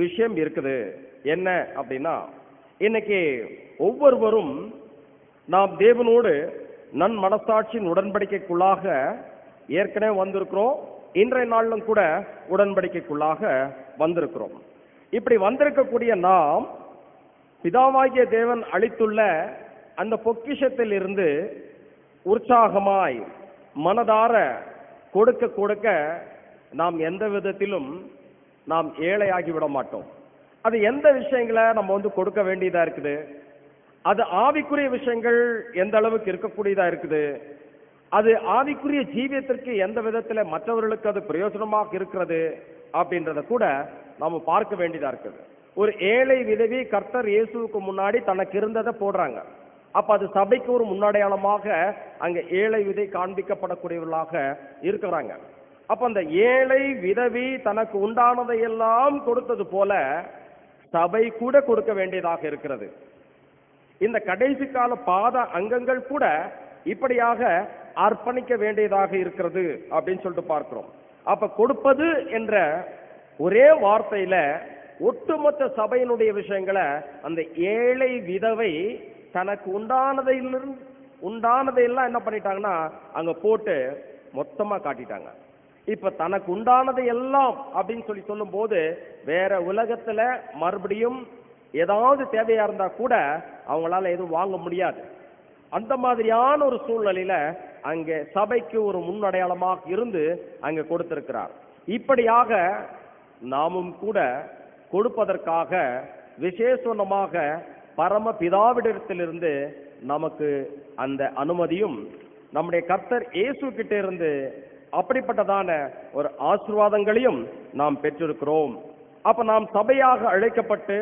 விஷயம் இருக்குது. என்ன அப்படின்னா இன்னைக்கு ஒவ்வொருவரும் நாம் தேவனோடு நன் மனசாட்சியின் உடன்படிக்கைக்குள்ளாக ஏற்கனவே வந்திருக்கிறோம். இன்றைய நாளிலும் கூட உடன்படிக்கைக்குள்ளாக வந்திருக்கிறோம். இப்படி வந்திருக்கக்கூடிய நாம் பிதாவாகிய தேவன் அளித்துள்ள அந்த பொக்கிஷத்தில் இருந்து உற்சாகமாய் மனதார கொடுக்க கொடுக்க நாம் எந்த விதத்திலும் நாம் ஏழையாகி விட மாட்டோம். அது எந்த விஷயங்களை நம்ம வந்து கொடுக்க வேண்டியதா இருக்குது? அது ஆவிக்குரிய விஷயங்கள் எந்த அளவுக்கு இருக்கக்கூடியதா இருக்குது? அது ஆவிக்குரிய ஜீவியத்திற்கு எந்த விதத்தில் மற்றவர்களுக்கு அது பிரயோஜனமாக இருக்கிறது அப்படின்றத கூட நாம் பார்க்க வேண்டியதா இருக்குது. ஒரு ஏழை விதவி கர்த்தர் இயேசுவுக்கு முன்னாடி தனக்கு இருந்ததை போடுறாங்க. அப்ப அது சபைக்கு ஒரு முன்னடையாளமாக அங்க ஏழை விதை காண்பிக்கப்படக்கூடியவர்களாக இருக்கிறாங்க. அப்ப அந்த ஏழை விதவி தனக்கு உண்டானதை எல்லாம் கொடுத்தது போல சபை கூட கொடுக்க வேண்டியதாக இருக்கிறது. இந்த கடைசி கால பாத அங்கங்கள் கூட இப்படியாக அர்ப்பணிக்க வேண்டியதாக இருக்கிறது அப்படின்னு சொல்லிட்டு பார்க்கிறோம். அப்ப கொடுப்பது என்ற ஒரே வார்த்தையில ஒட்டுமொத்த சபையினுடைய விஷயங்களை அந்த ஏழை விதவை தனக்கு உண்டானதையிலிருந்து உண்டானதையெல்லாம் என்ன பண்ணிட்டாங்கன்னா அங்க போட்டு மொத்தமா காட்டிட்டாங்க. இப்ப தனக்கு உண்டானதை எல்லாம் அப்படின்னு சொல்லி சொல்லும் போது வேற உலகத்துல மறுபடியும் ஏதாவது தேவையா இருந்தா கூட அவங்களால எதுவும் வாங்க முடியாது. அந்த மாதிரியான ஒரு சூழ்நிலையில அங்கே சபைக்கு ஒரு முன்னடையாளமாக இருந்து அங்க கொடுத்திருக்கிறார். இப்படியாக நாமும் கூட கொடுப்பதற்காக விசேஷமாக பரம பிதாவிடத்திலிருந்து நமக்கு அந்த அனுமதியும் நம்முடைய கர்த்தர் இயேசு கிட்ட இருந்து அப்படிப்பட்டதான ஒரு ஆசீர்வாதங்களையும் நாம் பெற்றிருக்கிறோம். அப்ப நாம் சபையாக அழைக்கப்பட்டு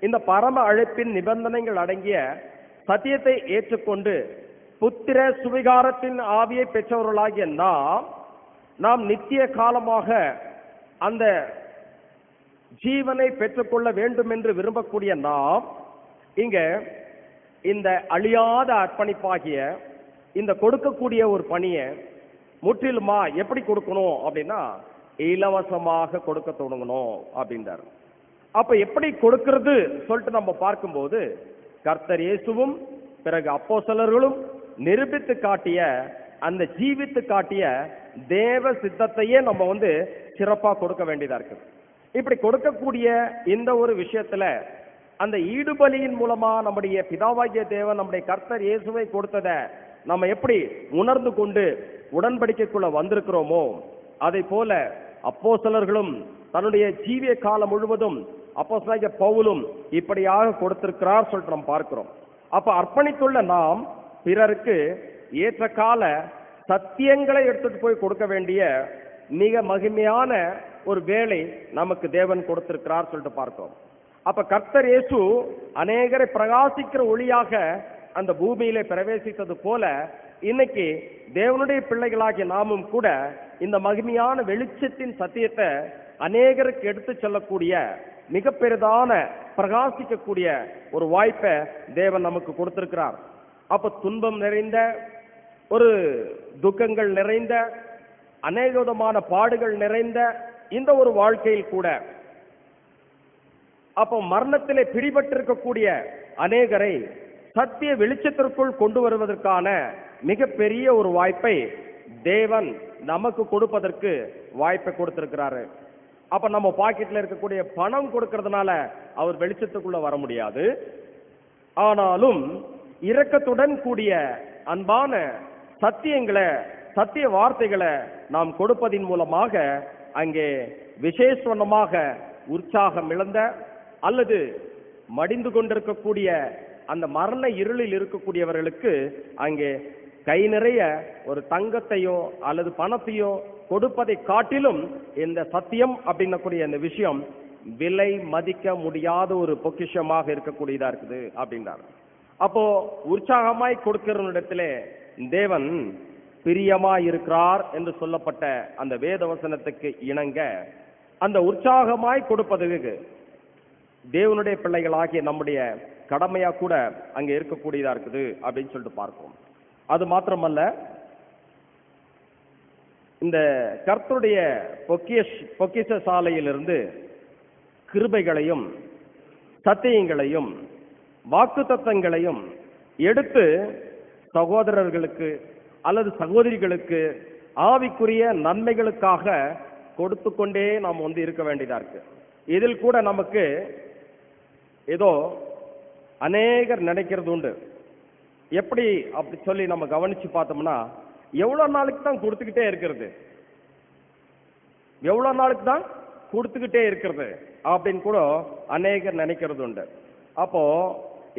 இந்த பரம அழைப்பின் நிபந்தனைகள் அடங்கிய சத்தியத்தை ஏற்றுக்கொண்டு புத்திர சுவிகாரத்தின் ஆவியை பெற்றவர்களாகிய நாம் நாம் நித்திய காலமாக அந்த ஜீவனை பெற்றுக்கொள்ள வேண்டும் என்று விரும்பக்கூடிய நாம் இங்க இந்த அழியாத அர்ப்பணிப்பாகிய இந்த கொடுக்கக்கூடிய ஒரு பணியை முற்றிலுமா எப்படி கொடுக்கணும் அப்படின்னா இலவசமாக கொடுக்க தொடங்கணும் அப்படின்றார். அப்ப எப்படி கொடுக்கிறது சொல்லிட்டு நம்ம பார்க்கும்போது கர்த்தர் இயேசுவும் பிறகு அப்போ சிலர்களும் நிரூபித்து காட்டிய அந்த ஜீவித்து காட்டிய தேவ சித்தத்தையே நம்ம வந்து சிறப்பாக கொடுக்க வேண்டியதா இருக்கு இப்படி கொடுக்கக்கூடிய இந்த ஒரு விஷயத்துல அந்த ஈடுபலியின் மூலமா நம்முடைய பிதாவாகிய தேவன் நம்முடைய கர்த்தர் இயேசுவை கொடுத்ததை நம்ம எப்படி உணர்ந்து கொண்டு உடன்படிக்கைக்குள்ள வந்திருக்கிறோமோ அதை போல அப்போஸ்தலர்களும் தன்னுடைய ஜீவிய காலம் முழுவதும் அப்போஸ்தலனாகிய பவுலும் இப்படியாக கொடுத்திருக்கிறார் சொல்லிட்டு நம்ம பார்க்கிறோம். அப்ப அர்ப்பணித்துள்ள நாம் பிறருக்கு ஏற்ற கால சத்தியங்களை எடுத்துட்டு போய் கொடுக்க வேண்டிய மிக மகிமையான ஒரு வேலை நமக்கு தேவன் கொடுத்திருக்கிறார் சொல்லிட்டு பார்க்கிறோம். அப்ப கர்த்தர் இயேசு அநேகரை பிரகாசிக்கிற ஒளியாக அந்த பூமியிலே பிரவேசித்தது போல இன்னைக்கு தேவனுடைய பிள்ளைகளாகிய நாமும் கூட இந்த மகிமையான வெளிச்சத்தின் சத்தியத்தை அநேகருக்கு எடுத்து செல்லக்கூடிய மிக பெரிதான பிரகாசிக்கக்கூடிய ஒரு வாய்ப்பை தேவன் நமக்கு கொடுத்திருக்கிறார். அப்ப துன்பம் நிறைந்த ஒரு துக்கங்கள் நிறைந்த அநேக விதமான பாடுகள் நிறைந்த இந்த ஒரு வாழ்க்கையில் கூட அப்போ மரணத்திலே பிடிபட்டிருக்கக்கூடிய அநேகரை சத்திய வெளிச்சத்திற்குள் கொண்டு வருவதற்கான மிகப்பெரிய ஒரு வாய்ப்பை தேவன் நமக்கு கொடுப்பதற்கு வாய்ப்பை கொடுத்திருக்கிறாரு. அப்ப நம்ம பாக்கெட்ல இருக்கக்கூடிய பணம் கொடுக்கறதுனால அவர் வெளிச்சத்துக்குள்ள வர முடியாது. ஆனாலும் இரக்கத்துடன் கூடிய அன்பான சத்தியங்களை சத்திய வார்த்தைகளை நாம் கொடுப்பதின் மூலமாக அங்கே விசேஷமாக உற்சாகம் இழந்த அல்லது மடிந்து கொண்டிருக்கக்கூடிய அந்த மரண இருளில் இருக்கக்கூடியவர்களுக்கு அங்கே கை நிறைய ஒரு தங்கத்தையோ அல்லது பணத்தையோ கொடுப்பதை காட்டிலும் இந்த சத்தியம் அப்படின்னக்கூடிய இந்த விஷயம் விலை மதிக்க முடியாத ஒரு பொக்கிஷமாக இருக்கக்கூடியதா இருக்குது அப்படின்றார். அப்போ உற்சாகமாய் கொடுக்கிறவனிடத்திலே தேவன் பிரியமா இருக்கிறார் என்று சொல்லப்பட்ட அந்த வேத வசனத்துக்கு இணங்க அந்த உற்சாகமாய் கொடுப்பதற்கு தேவனுடைய பிள்ளைகளாகிய நம்முடைய கடமையா கூட அங்க இருக்கக்கூடியதா இருக்குது அப்படின்னு சொல்லிட்டு பார்க்கிறோம் அது மாத்திரமல்ல இந்த கர்த்தருடைய பொக்கிஷ் பொக்கிஷ சாலையிலிருந்து கிருபைகளையும் சத்தியங்களையும் வாக்குத்தத்தங்களையும் எடுத்து சகோதரர்களுக்கு அல்லது சகோதரிகளுக்கு ஆவிக்குரிய நன்மைகளுக்காக கொடுத்து கொண்டே நாம் வந்து இருக்க வேண்டியதா இருக்கு. இதில் கூட நமக்கு ஏதோ அநேகர் நினைக்கிறது உண்டு. எப்படி அப்படி சொல்லி நம்ம கவனிச்சு பார்த்தோம்னா எவ்வளோ நாளுக்கு தான் கொடுத்துக்கிட்டே இருக்கிறது? எவ்வளோ நாளுக்கு தான் கொடுத்துக்கிட்டே இருக்கிறது? அப்படின்னு கூட அநேகர் நினைக்கிறது உண்டு. அப்போ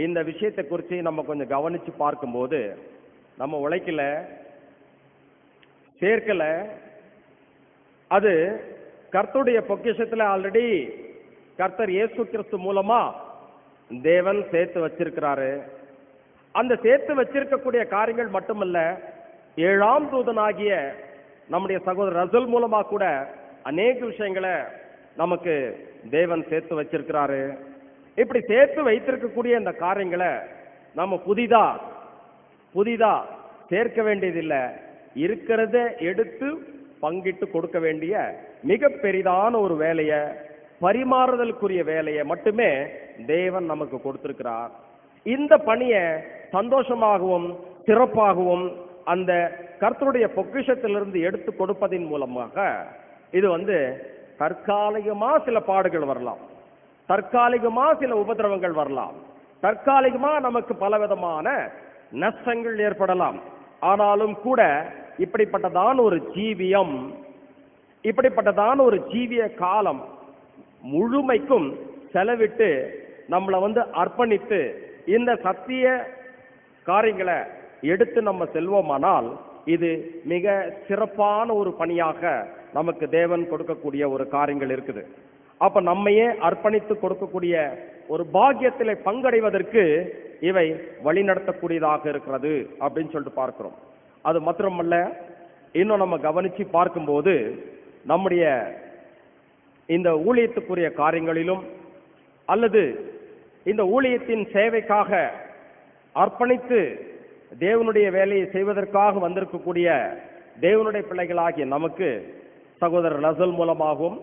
இந்த விஷயத்தை குறித்து நம்ம கொஞ்சம் கவனிச்சு பார்க்கும்போது நம்ம உழைக்கல சேர்க்கல அது கர்த்தருடைய பொக்கிஷத்தில் ஆல்ரெடி கர்த்தர் இயேசு கிறிஸ்து மூலமாக தேவன் சேர்த்து வச்சிருக்கிறாரு. அந்த சேர்த்து வச்சிருக்கக்கூடிய காரியங்கள் மட்டுமல்ல ஏழாம் தூதனாகிய நம்முடைய சகோதரர் ரசல் மூலமா கூட அநேக விஷயங்களை நமக்கு தேவன் சேர்த்து வச்சிருக்கிறாரு. இப்படி சேர்த்து வைத்திருக்கக்கூடிய இந்த காரியங்களை நம்ம புதிதா புதிதா சேர்க்க வேண்டியதில்லை. இருக்கிறத எடுத்து பங்கிட்டு கொடுக்க வேண்டிய மிக பெரிதான ஒரு வேலையை பரிமாறுதலுக்குரிய வேலையை மட்டுமே தேவன் நமக்கு கொடுத்திருக்கிறார். இந்த பணியை சந்தோஷமாகவும் சிறப்பாகவும் அந்த கர்த்தருடைய பொக்கிஷத்திலிருந்து எடுத்து கொடுப்பதின் மூலமாக இது வந்து தற்காலிகமா சில பாடுகள் வரலாம். தற்காலிகமா சில உபதிரவங்கள் வரலாம். தற்காலிகமா நமக்கு பலவிதமான நஷ்டங்கள் ஏற்படலாம். ஆனாலும் கூட இப்படிப்பட்டதான ஒரு ஜீவியம் இப்படிப்பட்டதான ஒரு ஜீவிய காலம் முழுமைக்கும் செலவிட்டு நம்மளை வந்து அர்ப்பணித்து இந்த சத்திய காரியங்களை எடுத்து நம்ம செல்வோமானால் இது மிக சிறப்பான ஒரு பணியாக நமக்கு தேவன் கொடுக்கக்கூடிய ஒரு காரியங்கள் இருக்குது. அப்ப நம்மையே அர்ப்பணித்து கொடுக்கக்கூடிய ஒரு பாக்கியத்தில் பங்கடைவதற்கு இவை வழிநடத்தக்கூடியதாக இருக்கிறது அப்படின்னு சொல்லிட்டு பார்க்கிறோம். அது மாத்திரமல்ல இன்னும் நம்ம கவனிச்சு பார்க்கும்போது நம்முடைய இந்த ஊழியத்துக்குரிய காரியங்களிலும் அல்லது இந்த ஊழியத்தின் சேவைக்காக அர்ப்பணித்து தேவனுடைய வேலையை செய்வதற்காக வந்திருக்கக்கூடிய தேவனுடைய பிள்ளைகளாகிய நமக்கு சகோதரர் லசல் மூலமாகவும்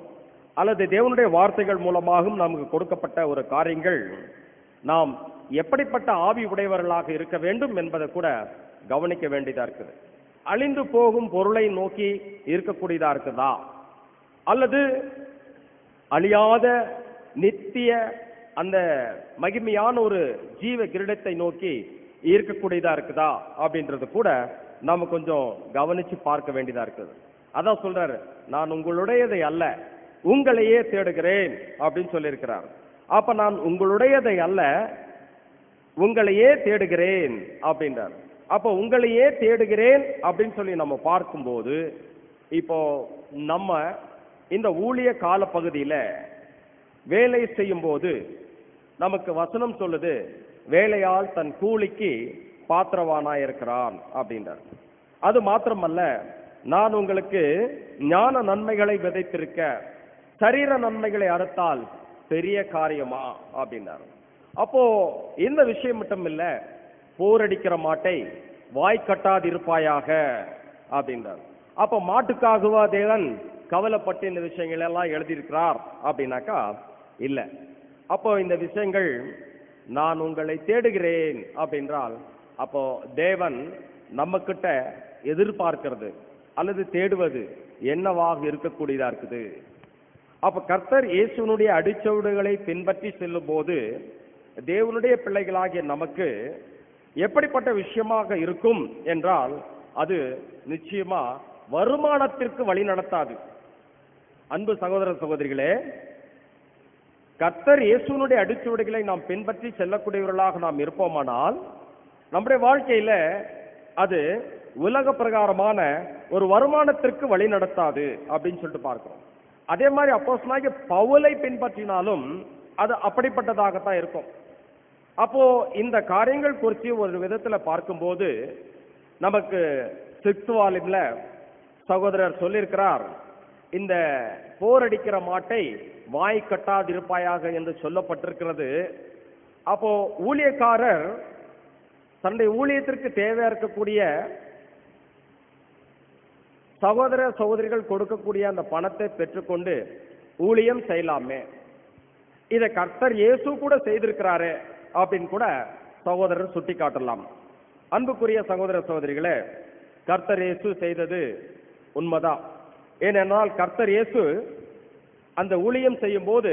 அல்லது தேவனுடைய வார்த்தைகள் மூலமாகவும் நமக்கு கொடுக்கப்பட்ட ஒரு காரியங்கள். நாம் எப்படிப்பட்ட ஆவி உடையவர்களாக இருக்க வேண்டும் என்பதை கூட கவனிக்க வேண்டியதா இருக்குது. அழிந்து போகும் பொருளை நோக்கி இருக்கக்கூடியதா இருக்குதா? அல்லது அழியாத நித்திய அந்த மகிமையான ஒரு ஜீவ கிரீடத்தை நோக்கி ஈர்க்கக்கூடியதா இருக்குதா அப்படின்றது கூட நாம கொஞ்சம் கவனிச்சு பார்க்க வேண்டியதா இருக்குது. அதான் சொல்றாரு நான் உங்களுடையதை அல்ல உங்களையே தேடுகிறேன் அப்படின்னு சொல்லியிருக்கிறார். அப்ப நான் உங்களுடையதை அல்ல உங்களையே தேடுகிறேன் அப்படின்றார். அப்போ உங்களையே தேடுகிறேன் அப்படின்னு சொல்லி நம்ம பார்க்கும்போது இப்போ நம்ம இந்த ஊழிய காலப்பகுதியில வேலை செய்யும் போது நமக்கு வசனம் சொல்லுது வேலையால் தன் கூலிக்கு பாத்திரவானா இருக்கிறான் அப்படின்றார். அது மாத்திரமல்ல நான் உங்களுக்கு ஞான நன்மைகளை விதைத்திருக்க சரீர நன்மைகளை அறுத்தால் பெரிய காரியமா? அப்படின்னார் அப்போ இந்த விஷயம் மட்டும் இல்ல போரடிக்கிற மாட்டை வாய் கட்டாதிருப்பாயாக அப்படின்றார். அப்ப மாட்டுக்காகுவா தேவன்? கவலைப்பட்டு இந்த விஷயங்கள் எல்லாம் எழுதியிருக்கிறார் அப்படின்னாக்கா இல்லை. அப்போ இந்த விஷயங்கள் நான் உங்களை தேடுகிறேன் அப்படின்றால் அப்போ தேவன் நம்ம கிட்ட எதிர்பார்க்கிறது அல்லது தேடுவது என்னவாக இருக்கக்கூடியதா இருக்குது? அப்ப கர்த்தர் இயேசுனுடைய அடிச்சவுடுகளை பின்பற்றி செல்லும் போது தேவனுடைய பிள்ளைகளாகிய நமக்கு எப்படிப்பட்ட விஷயமாக இருக்கும் என்றால் அது நிச்சயமா வருமானத்திற்கு வழி நடத்தாது அன்பு சகோதர சகோதரிகளே கர்த்தர் இயேசுனுடைய அடிச்சுவடுகளை நாம் பின்பற்றி செல்லக்கூடியவர்களாக நாம் இருப்போமானால் நம்முடைய வாழ்க்கையில அது உலக பிரகாரமான ஒரு வருமானத்திற்கு வழி நடத்தாது அப்படின்னு சொல்லிட்டு பார்க்கிறோம். அதே மாதிரி அப்போஸ்தலனாகிய பவுலை பின்பற்றினாலும் அது அப்படிப்பட்டதாகத்தான் இருக்கும். அப்போ இந்த காரியங்கள் குறித்து ஒரு விதத்துல பார்க்கும்போது நமக்கு சிக்ஸ் சகோதரர் சொல்லியிருக்கிறார் இந்த போர் அடிக்கிற மாட்டை வாய் கட்டாதிருப்பாயாக என்று சொல்லப்பட்டிருக்கிறது. அப்போ ஊழியக்காரர் தன்னுடைய ஊழியத்திற்கு தேவையா இருக்கக்கூடிய சகோதர சகோதரிகள் கொடுக்கக்கூடிய அந்த பணத்தை பெற்றுக்கொண்டு ஊழியம் செய்யலாமே. இதை கர்த்தர் இயேசு கூட செய்திருக்கிறாரு அப்படின்னு கூட சகோதரர் சுட்டி காட்டலாம் அன்புக்குரிய சகோதர சகோதரிகளே கர்த்தர் இயேசு செய்தது உண்மைதான். ஏனென்றால் கர்த்தர் இயேசு அந்த ஊழியம் செய்யும் போது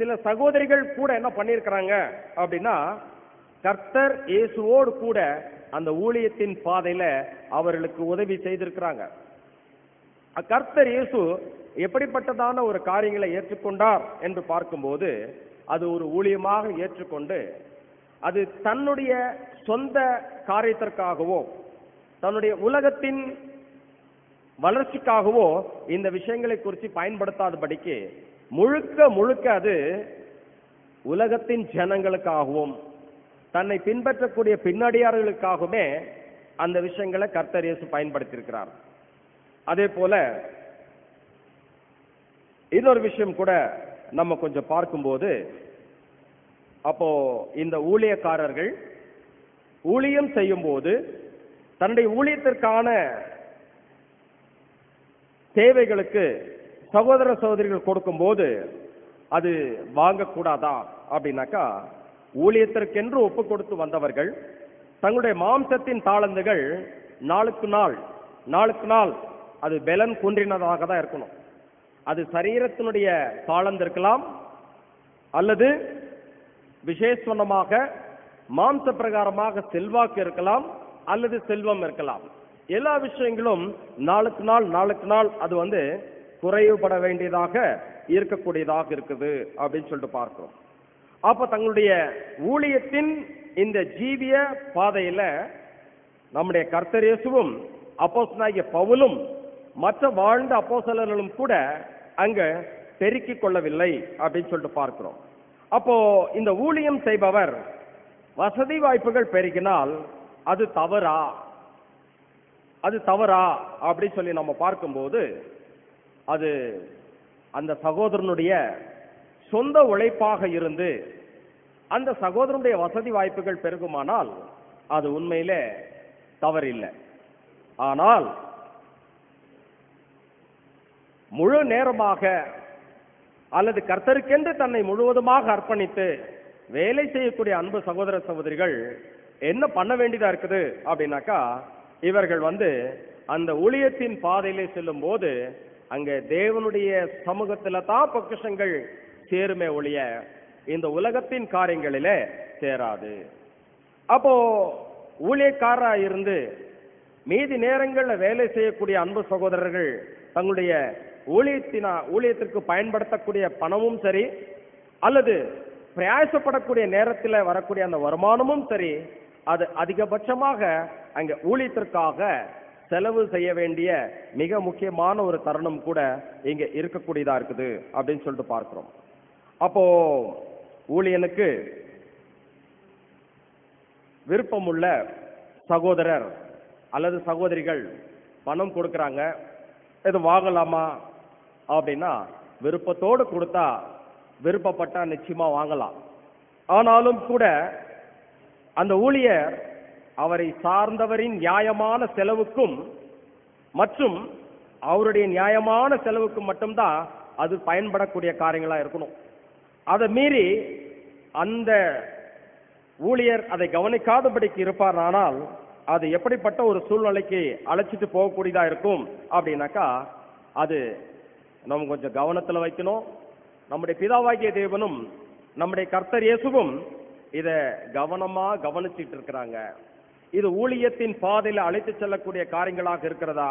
சில சகோதரிகள் கூட என்ன பண்ணியிருக்கிறாங்க அப்படின்னா கர்த்தர் இயேசுவோடு கூட அந்த ஊழியத்தின் பாதையில அவர்களுக்கு உதவி செய்திருக்கிறாங்க. கர்த்தர் இயேசு எப்படிப்பட்டதான ஒரு காரியங்களை ஏற்றுக்கொண்டார் என்று பார்க்கும்போது அது ஒரு ஊழியமாக ஏற்றுக்கொண்டு அது தன்னுடைய சொந்த காரியத்திற்காகவோ தன்னுடைய உலகத்தின் வளர்ச்சிக்காகவோ இந்த விஷயங்களை குறித்து பயன்படுத்தாதபடிக்கு முழுக்க முழுக்க அது உலகத்தின் ஜனங்களுக்காகவும் தன்னை பின்பற்றக்கூடிய பின்னடியார்களுக்காகவுமே அந்த விஷயங்களை கர்த்தர் இயேசு பயன்படுத்தியிருக்கிறார். அதே போல இன்னொரு விஷயம் கூட நம்ம கொஞ்சம் பார்க்கும்போது அப்போ இந்த ஊழியக்காரர்கள் ஊழியம் செய்யும்போது தன்னுடைய ஊழியத்திற்கான தேவைகளுக்கு சகோதர சகோதரிகள் கொடுக்கும்போது அது வாங்கக்கூடாதா? அப்படின்னாக்கா ஊழியத்திற்கென்று ஒப்பு கொடுத்து வந்தவர்கள் தங்களுடைய மாம்சத்தின் தாளந்துகள் நாளுக்கு நாள் நாளுக்கு நாள் அது பலன் குன்றினதாக தான் இருக்கணும். அது சரீரத்தினுடைய தாளந்து இருக்கலாம் அல்லது விசேஷமாக மாம்ச பிரகாரமாக செல்வாக்கு இருக்கலாம் அல்லது செல்வம் இருக்கலாம். எல்லா விஷயங்களும் நாளுக்கு நாள் நாளுக்கு நாள் அது வந்து குறைவுபட வேண்டியதாக இருக்கக்கூடியதாக இருக்குது அப்படின்னு சொல்லிட்டு பார்க்கிறோம். அப்ப தங்களுடைய ஊழியத்தின் இந்த ஜீவிய பாதையில நம்முடைய கர்த்தரேசுவும் அப்போசனாகிய பவுலும் மற்ற வாழ்ந்த அப்போசலர்களும் கூட அங்க பெருக்கிக் கொள்ளவில்லை அப்படின்னு சொல்லிட்டு பார்க்கிறோம். அப்போ இந்த ஊழியம் செய்பவர் வசதி வாய்ப்புகள் பெருகினால் அது தவறா? அது தவறா அப்படின்னு சொல்லி நம்ம பார்க்கும்போது அது அந்த சகோதரனுடைய சொந்த உழைப்பாக இருந்து அந்த சகோதரனுடைய வசதி வாய்ப்புகள் பெருகுமானால் அது உண்மையிலே தவறில்லை. ஆனால் முழு நேரமாக அல்லது கர்த்தருக்கென்று தன்னை முழுவதுமாக அர்ப்பணித்து வேலை செய்யக்கூடிய அன்பு சகோதர சகோதரிகள் என்ன பண்ண வேண்டியதா இருக்குது அப்படின்னாக்கா இவர்கள் வந்து அந்த ஊழியத்தின் பாதையிலே செல்லும் போது அங்க தேவனுடைய சமூகத்துல தான் பொக்கிஷங்கள் சேருமே ஒழிய இந்த உலகத்தின் காரியங்களிலே சேராது. அப்போ ஊழியக்காரா இருந்து மீதி நேரங்கள்ல வேலை செய்யக்கூடிய அன்பு சகோதரர்கள் தங்களுடைய ஊழியத்தினா ஊழியத்திற்கு பயன்படுத்தக்கூடிய பணமும் சரி அல்லது பிரயாசப்படக்கூடிய நேரத்தில் வரக்கூடிய அந்த வருமானமும் சரி அது அதிகபட்சமாக அங்க ஊழியத்திற்காக செலவு செய்ய வேண்டிய மிக முக்கியமான ஒரு தருணம் கூட இங்க இருக்கக்கூடியதா இருக்குது அப்படின்னு சொல்லிட்டு பார்க்கிறோம். அப்போ ஊழியனுக்கு விருப்பமுள்ள சகோதரர் அல்லது சகோதரிகள் பணம் கொடுக்கறாங்க இது வாங்கலாமா அப்படின்னா விருப்பத்தோடு கொடுத்தா விருப்பப்பட்டா நிச்சயமா வாங்கலாம். ஆனாலும் கூட அந்த ஊழியர் அவரை சார்ந்தவரின் நியாயமான செலவுக்கும் மற்றும் அவருடைய நியாயமான செலவுக்கும் மட்டும்தான் அது பயன்படக்கூடிய காரியங்களா இருக்கணும். அதை மீறி அந்த ஊழியர் அதை கவனிக்காதபடிக்கு இருப்பார் ஆனால் அது எப்படிப்பட்ட ஒரு சூழ்நிலைக்கு அழைச்சிட்டு போகக்கூடியதா இருக்கும் அப்படின்னாக்கா அது நம்ம கொஞ்சம் கவனத்தில் வைக்கணும். நம்முடைய பிதாவாகிய தேவனும் நம்முடைய கர்த்தர் இயேசுவும் இதை கவனமாக கவனிச்சிட்டு இருக்கிறாங்க. இது ஊழியத்தின் பாதையில அழைத்து செல்லக்கூடிய காரியங்களாக இருக்கிறதா?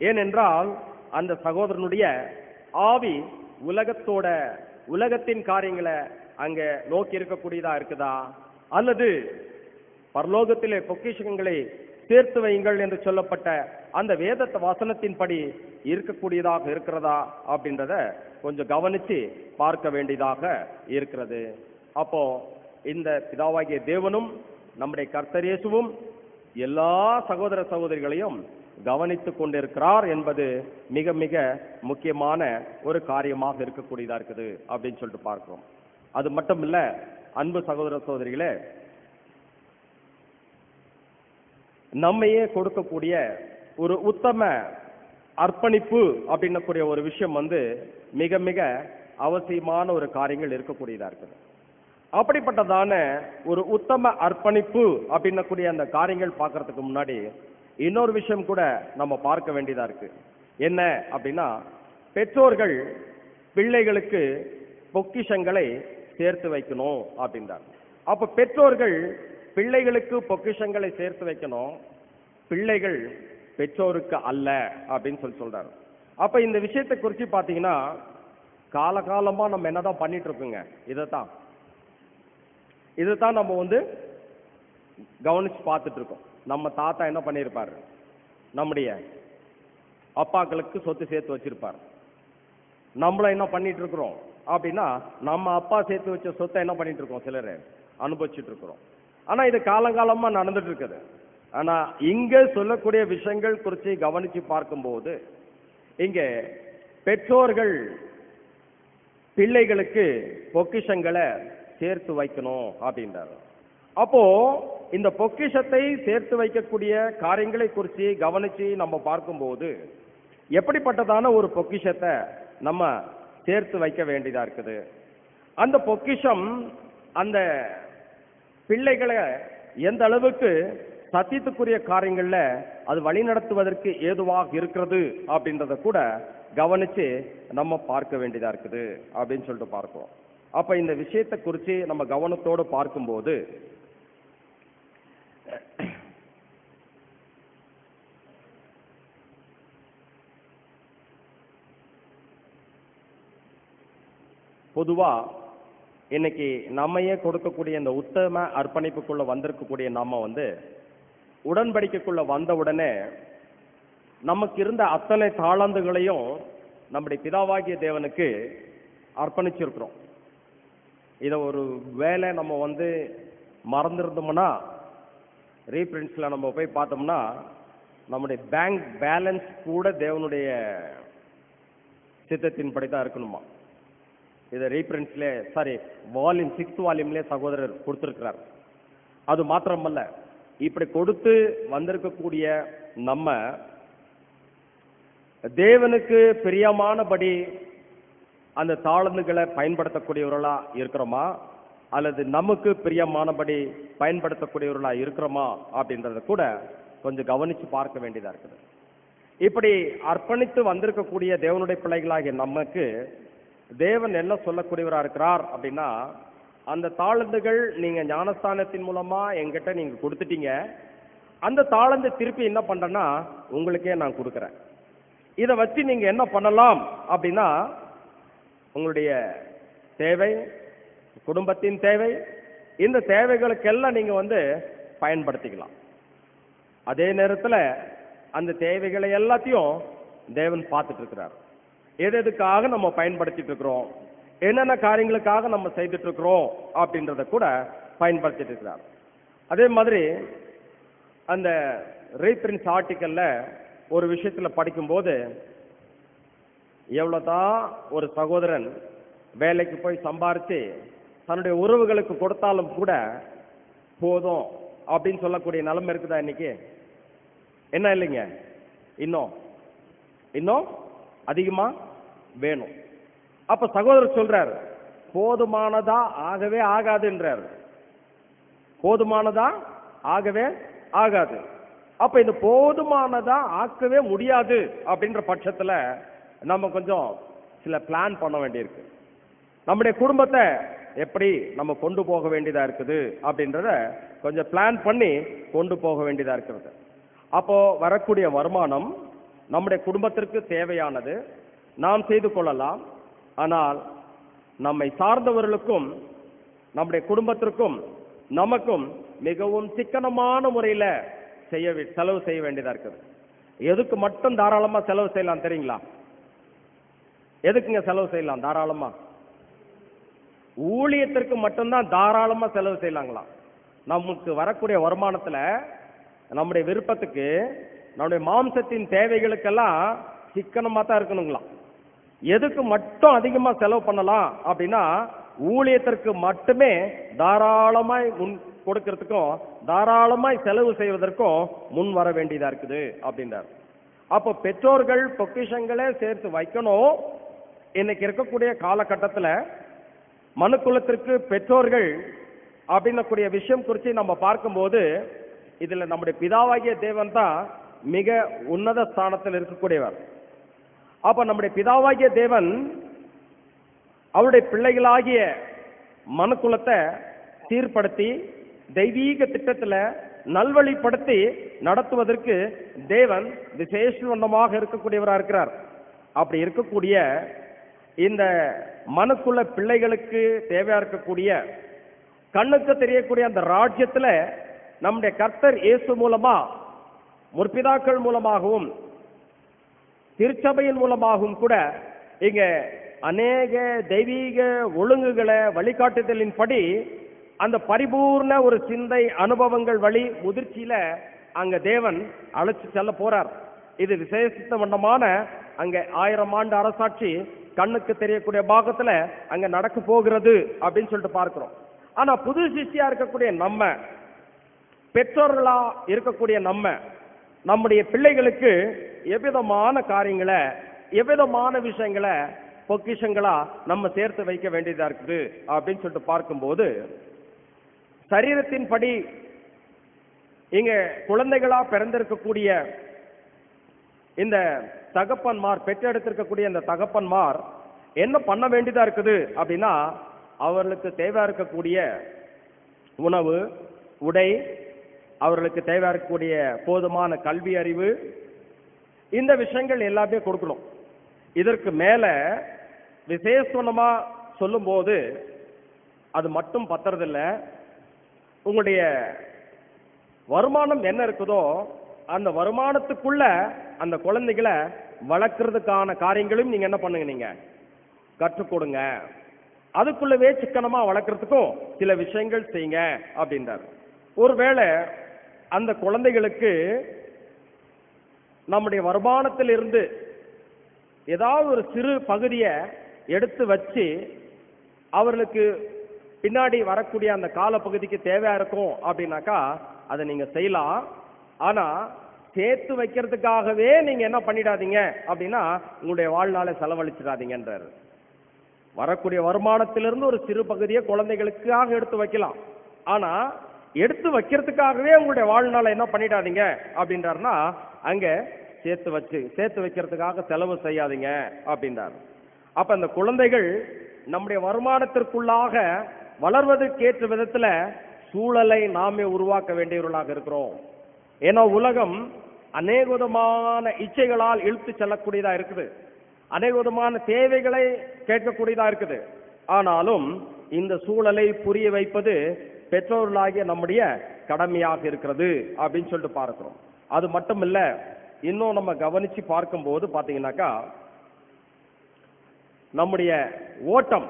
ஏனென்றால் அந்த சகோதரனுடைய ஆவி உலகத்தோட உலகத்தின் காரியங்களை அங்க நோக்கி இருக்கக்கூடியதா இருக்குதா? அல்லது பரலோகத்திலே பொக்கிஷங்களை சேர்த்து வையுங்கள் என்று சொல்லப்பட்ட அந்த வேத வசனத்தின்படி இருக்கக்கூடியதாக இருக்கிறதா? அப்படின்றத கொஞ்சம் கவனிச்சு பார்க்க வேண்டியதாக இருக்கிறது. அப்போ இந்த பிதாவாகிய தேவனும் நம்முடைய கர்த்தரேசுவும் எல்லா சகோதர சகோதரிகளையும் கவனித்துக் கொண்டிருக்கிறார் என்பது மிக மிக முக்கியமான ஒரு காரியமாக இருக்கக்கூடியதா இருக்குது அப்படின்னு சொல்லிட்டு பார்க்கிறோம். அது மட்டும் இல்ல அன்பு சகோதர சகோதரிகளே நம்மையே கொடுக்கக்கூடிய ஒரு உத்தம அர்ப்பணிப்பு அப்படின்னக்கூடிய ஒரு விஷயம் வந்து மிக மிக அவசியமான ஒரு காரியங்கள் இருக்கக்கூடியதா இருக்குது. அப்படிப்பட்டதான ஒரு உத்தம அர்ப்பணிப்பு அப்படின்னக்கூடிய அந்த காரியங்கள் பார்க்கறதுக்கு முன்னாடி இன்னொரு விஷயம் கூட நம்ம பார்க்க வேண்டியதா இருக்கு. என்ன அப்படின்னா பெற்றோர்கள் பிள்ளைகளுக்கு பொக்கிஷங்களை சேர்த்து வைக்கணும் அப்படின்றாங்க. அப்ப பெற்றோர்கள் பிள்ளைகளுக்கு பொக்கிஷங்களை சேர்த்து வைக்கணும் பிள்ளைகள் பெற்றோருக்கு அல்ல அப்படின்னு சொல்லி சொல்றாரு. அப்ப இந்த விஷயத்தை குறித்து பாத்தீங்கன்னா காலகாலமா நம்ம என்னதான் பண்ணிட்டு இருக்கோங்க இதைத்தான். இதை தான் நம்ம வந்து கவனிச்சு பார்த்துட்டு இருக்கோம் நம்ம தாத்தா என்ன பண்ணியிருப்பாரு? நம்முடைய அப்பாக்களுக்கு சொத்து சேர்த்து வச்சிருப்பார். நம்மள என்ன பண்ணிட்டு இருக்கிறோம் அப்படின்னா நம்ம அப்பா சேர்த்து வச்ச சொத்தை என்ன பண்ணிட்டு இருக்கோம் சிலர் அனுபவிச்சுட்டு இருக்கிறோம் ஆனா இது காலங்காலமா நடந்துட்டு இருக்குது ஆனா இங்க சொல்லக்கூடிய விஷயங்கள் குறித்து கவனிச்சு பார்க்கும்போது இங்க பெற்றோர்கள் பிள்ளைகளுக்கு பொக்கிஷங்களை சேர்த்து வைக்கணும் அப்படின்றாரு. அப்போ இந்த பொக்கிஷத்தை சேர்த்து வைக்கக்கூடிய காரியங்களை குறித்து கவனிச்சு நம்ம பார்க்கும்போது எப்படிப்பட்டதான ஒரு பொக்கிஷத்தை நம்ம சேர்த்து வைக்க வேண்டியதா இருக்குது? அந்த பொக்கிஷம் அந்த பிள்ளைகளை எந்த அளவுக்கு சத்தியத்துக்குரிய காரியங்கள்ல அது வழிநடத்துவதற்கு ஏதுவாக இருக்கிறது அப்படின்றத கூட கவனிச்சு நம்ம பார்க்க வேண்டியதா இருக்குது அப்படின்னு சொல்லிட்டு பார்க்கிறோம் அப்ப இந்த விஷயத்தை குறித்து நம்ம கவனத்தோடு பார்க்கும்போது பொதுவா இன்னைக்கு நம்மையே கொடுக்கக்கூடிய இந்த உத்தம அர்ப்பணிப்புக்குள்ள வந்திருக்கக்கூடிய நம்ம வந்து உடன்படிக்கைக்குள்ள வந்த உடனே நமக்கு இருந்த அத்தனை தாளந்துகளையும் நம்முடைய பிதாவாகிய தேவனுக்கு அர்ப்பணிச்சிருக்கிறோம். இதை ஒரு வேலை நம்ம வந்து மறந்துருந்தோம்னா ரீப்ரிண்ட்ஸில் நம்ம போய் பார்த்தோம்னா நம்முடைய பேங்க் பேலன்ஸ் கூட தேவனுடைய சித்தத்தின்படி தான் இருக்கணுமா? இதை ரீப்ரிண்ட்ஸ்ல சாரி வால்யூம் சிக்ஸ்த் வால்யூம்லேயே சகோதரர் கொடுத்துருக்கிறார். அது மாத்திரமல்ல இப்படி கொடுத்து வந்திருக்கக்கூடிய நம்ம தேவனுக்கு பிரியமானபடி அந்த தாளந்துகளை பயன்படுத்தக்கூடியவர்களா இருக்கிறோமா? அல்லது நமக்கு பிரியமானபடி பயன்படுத்தக்கூடியவர்களா இருக்கிறோமா? அப்படின்றத கூட கொஞ்சம் கவனிச்சு பார்க்க வேண்டியதா இருக்குது. இப்படி அர்ப்பணித்து வந்திருக்கக்கூடிய தேவனுடைய பிள்ளைகளாகிய நமக்கு தேவன் என்ன சொல்லக்கூடியவரா இருக்கிறார் அப்படின்னா அந்த தாளந்துகள் நீங்க ஞானஸ்தானத்தின் மூலமா எங்கிட்ட நீங்க கொடுத்துட்டீங்க. அந்த தாளந்து திருப்பி என்ன பண்றேன்னா உங்களுக்கே நான் கொடுக்குறேன். இதை வச்சு நீங்க என்ன பண்ணலாம் அப்படின்னா உங்களுடைய தேவை குடும்பத்தின் தேவை இந்த தேவைகளுக்கெல்லாம் நீங்கள் வந்து பயன்படுத்திக்கலாம். அதே நேரத்தில் அந்த தேவைகளை எல்லாத்தையும் தேவன் பார்த்துட்டு இருக்கிறார் எது எதுக்காக நம்ம பயன்படுத்திட்டு இருக்கிறோம் என்னென்ன காரியங்களுக்காக நம்ம செய்துட்டு இருக்கிறோம் அப்படின்றத கூட பயன்படுத்திட்டு இருக்கிறார் அதே மாதிரி அந்த ரீப்ரின்ஸ் ஆர்டிக்கல்ல ஒரு விஷயத்துல படிக்கும்போது எவ்வளவுதான் ஒரு சகோதரன் வேலைக்கு போய் சம்பாரித்து தன்னுடைய உறவுகளுக்கு கொடுத்தாலும் கூட போதும் அப்படின்னு சொல்லக்கூடிய நிலைமை இருக்குதா இன்னைக்கு? என்ன இல்லைங்க? இன்னும். இன்னும் அதிகமா வேணும். அப்ப சகோதரர் சொல்றார் போதுமானதா ஆகவே ஆகாதுன்றார். போதுமானதா ஆகவே ஆகாது. அப்ப இந்த போதுமானதா ஆக்கவே முடியாது அப்படின்ற பட்சத்துல நம்ம கொஞ்சம் சில பிளான் பண்ண வேண்டியிருக்கு. நம்முடைய குடும்பத்தை எப்படி நம்ம கொண்டு போக வேண்டியதாக இருக்குது அப்படின்றத கொஞ்சம் பிளான் பண்ணி கொண்டு போக வேண்டியதாக இருக்கிறது. அப்போது வரக்கூடிய வருமானம் நம்முடைய குடும்பத்திற்கு தேவையானது. நாம் செய்து கொள்ளலாம். ஆனால் நம்மை சார்ந்தவர்களுக்கும் நம்முடைய குடும்பத்திற்கும் நமக்கும் மிகவும் சிக்கனமான முறையில் செய்ய செலவு செய்ய வேண்டியதாக இருக்குது. எதுக்கு மட்டும் தாராளமாக செலவு செய்யலாம் தெரியுங்களா? எதுக்குங்க செலவு செய்யலாம்? தாராளமா. ஊழியத்திற்கு மட்டும்தான் தாராளமா செலவு செய்யலாங்களாம். நமக்கு வரக்கூடிய வருமானத்துல நம்முடைய விருப்பத்துக்கு நம்முடைய மாம்சத்தின் தேவைகளுக்கெல்லாம் சிக்கனமா தான் இருக்கணுங்களாம். எதுக்கு மட்டும் அதிகமா செலவு பண்ணலாம் அப்படின்னா ஊழியத்திற்கு மட்டுமே தாராளமாய் முன் கொடுக்கறதுக்கும் தாராளமாய் செலவு செய்வதற்கும் முன் வர வேண்டியதா இருக்குது அப்படின்றார். அப்போ பெற்றோர்கள் பொக்கிஷங்களே சேர்த்து வைக்கணும். இன்னைக்கு இருக்கக்கூடிய காலகட்டத்தில் மனுக்குலத்திற்கு பெற்றோர்கள் அப்படின்னக்கூடிய விஷயம் குறித்து நம்ம பார்க்கும்போது இதில் நம்முடைய பிதாவாகிய தேவன் தான் மிக உன்னத ஸ்தானத்தில் இருக்கக்கூடியவர். அப்போ நம்முடைய பிதாவாகிய தேவன் அவருடைய பிள்ளைகளாகிய மனுக்குலத்தை சீர்படுத்தி தெய்வீக திட்டத்தில் நல்வழிப்படுத்தி நடத்துவதற்கு தேவன் விசேஷமாக இருக்கக்கூடியவராக இருக்கிறார். அப்படி இருக்கக்கூடிய இந்த மனசுள்ள பிள்ளைகளுக்கு தேவையா இருக்கக்கூடிய கண்ணுக்கு தெரியக்கூடிய அந்த ராஜ்யத்துல நம்முடைய கர்த்தர் இயேசு மூலமா முற்பிதாக்கள் மூலமாகவும் திருச்சபையின் மூலமாகவும் கூட இங்க அநேக தெய்வீக ஒழுங்குகளை வழிகாட்டுதலின் படி அந்த பரிபூர்ண ஒரு சிந்தை அனுபவங்கள் வழி முதிர்ச்சியில அங்க தேவன் அழைச்சு செல்ல போறார். இது விசேஷித்த வண்ணமான அங்க ஆயிரம் ஆண்டு அரசாட்சி கண்ணுக்கு தெரியக்கூடிய பாகத்துல அங்க நடக்க போகிறது அப்படின்னு சொல்லிட்டு பார்க்கிறோம். ஆனா புது சிஷ்டியா இருக்கக்கூடிய நம்ம பெற்றோர்களா இருக்கக்கூடிய நம்ம நம்முடைய பிள்ளைகளுக்கு எவ்விதமான காரியங்களை எவ்விதமான விஷயங்களை பொக்கிஷங்களா நம்ம சேர்த்து வைக்க வேண்டியதா இருக்குது அப்படின்னு சொல்லிட்டு பார்க்கும்போது சரீரத்தின் படி இங்க குழந்தைகளா பிறந்திருக்கக்கூடிய இந்த தகப்பன்மார் பெற்றெடுத்திருக்கக்கூடிய அந்த தகப்பன்மார் என்ன பண்ண வேண்டியதா இருக்குது அப்படின்னா அவர்களுக்கு தேவையா இருக்கக்கூடிய உணவு உடை அவர்களுக்கு தேவையா இருக்கக்கூடிய போதுமான கல்வி அறிவு இந்த விஷயங்கள் எல்லாமே கொடுக்கணும். இதற்கு மேல விசேஷமா சொல்லும்போது அது மட்டும் பத்துறதில்ல. உங்களுடைய வருமானம் என்ன இருக்குதோ அந்த வருமானத்துக்குள்ள அந்த குழந்தைகளை வளர்க்கறதுக்கான காரியங்களும் நீங்க என்ன பண்ணுங்க நீங்க? கற்றுக் கொடுங்க. அதுக்குள்ளவே சிக்கனமா வளர்க்கறதுக்கும் சில விஷயங்கள் செய்யுங்க அப்படின்றார். ஒருவேளை அந்த குழந்தைகளுக்கு நம்முடைய வருமானத்திலிருந்து ஏதாவது ஒரு சிறு பகுதியை எடுத்து வச்சு அவர்களுக்கு பின்னாடி வரக்கூடிய அந்த காலப்பகுதிக்கு தேவையா இருக்கும் அப்படின்னாக்கா அதை நீங்க செய்யலாம். ஆனா சேர்த்து வைக்கிறதுக்காகவே நீங்க என்ன பண்ணிடாதீங்க அப்படின்னா உங்களுடைய வாழ்நாளை செலவழிச்சிடாதீங்கன்றாரு. வரக்கூடிய வருமானத்திலிருந்து ஒரு சிறு பகுதியை குழந்தைகளுக்காக எடுத்து வைக்கலாம். ஆனா எடுத்து வைக்கிறதுக்காகவே உங்களுடைய வாழ்நாளை என்ன பண்ணிடாதீங்க அப்படின்றாருன்னா அங்க சேர்த்து வச்சு சேர்த்து வைக்கிறதுக்காக செலவு செய்யாதீங்க அப்படின்றார். அப்ப அந்த குழந்தைகள் நம்முடைய வருமானத்திற்குள்ளாக வளர்வதற்கேற்ற விதத்துல சூழலை நாமே உருவாக்க வேண்டியவர்களாக இருக்கிறோம். ஏன்னா உலகம் அநேக விதமான இச்சைகளால் இழுத்து செல்லக்கூடியதா இருக்குது. அநேக விதமான தேவைகளை கேட்கக்கூடியதா இருக்குது. ஆனாலும் இந்த சூழலை புரிய வைப்பது பெற்றோர்களாகிய நம்முடைய கடமையாக இருக்கிறது அப்படின்னு சொல்லிட்டு பார்க்கிறோம். அது மட்டும் இல்ல இன்னும் நம்ம கவனிச்சு பார்க்கும்போது பாத்தீங்கன்னாக்கா நம்முடைய ஓட்டம்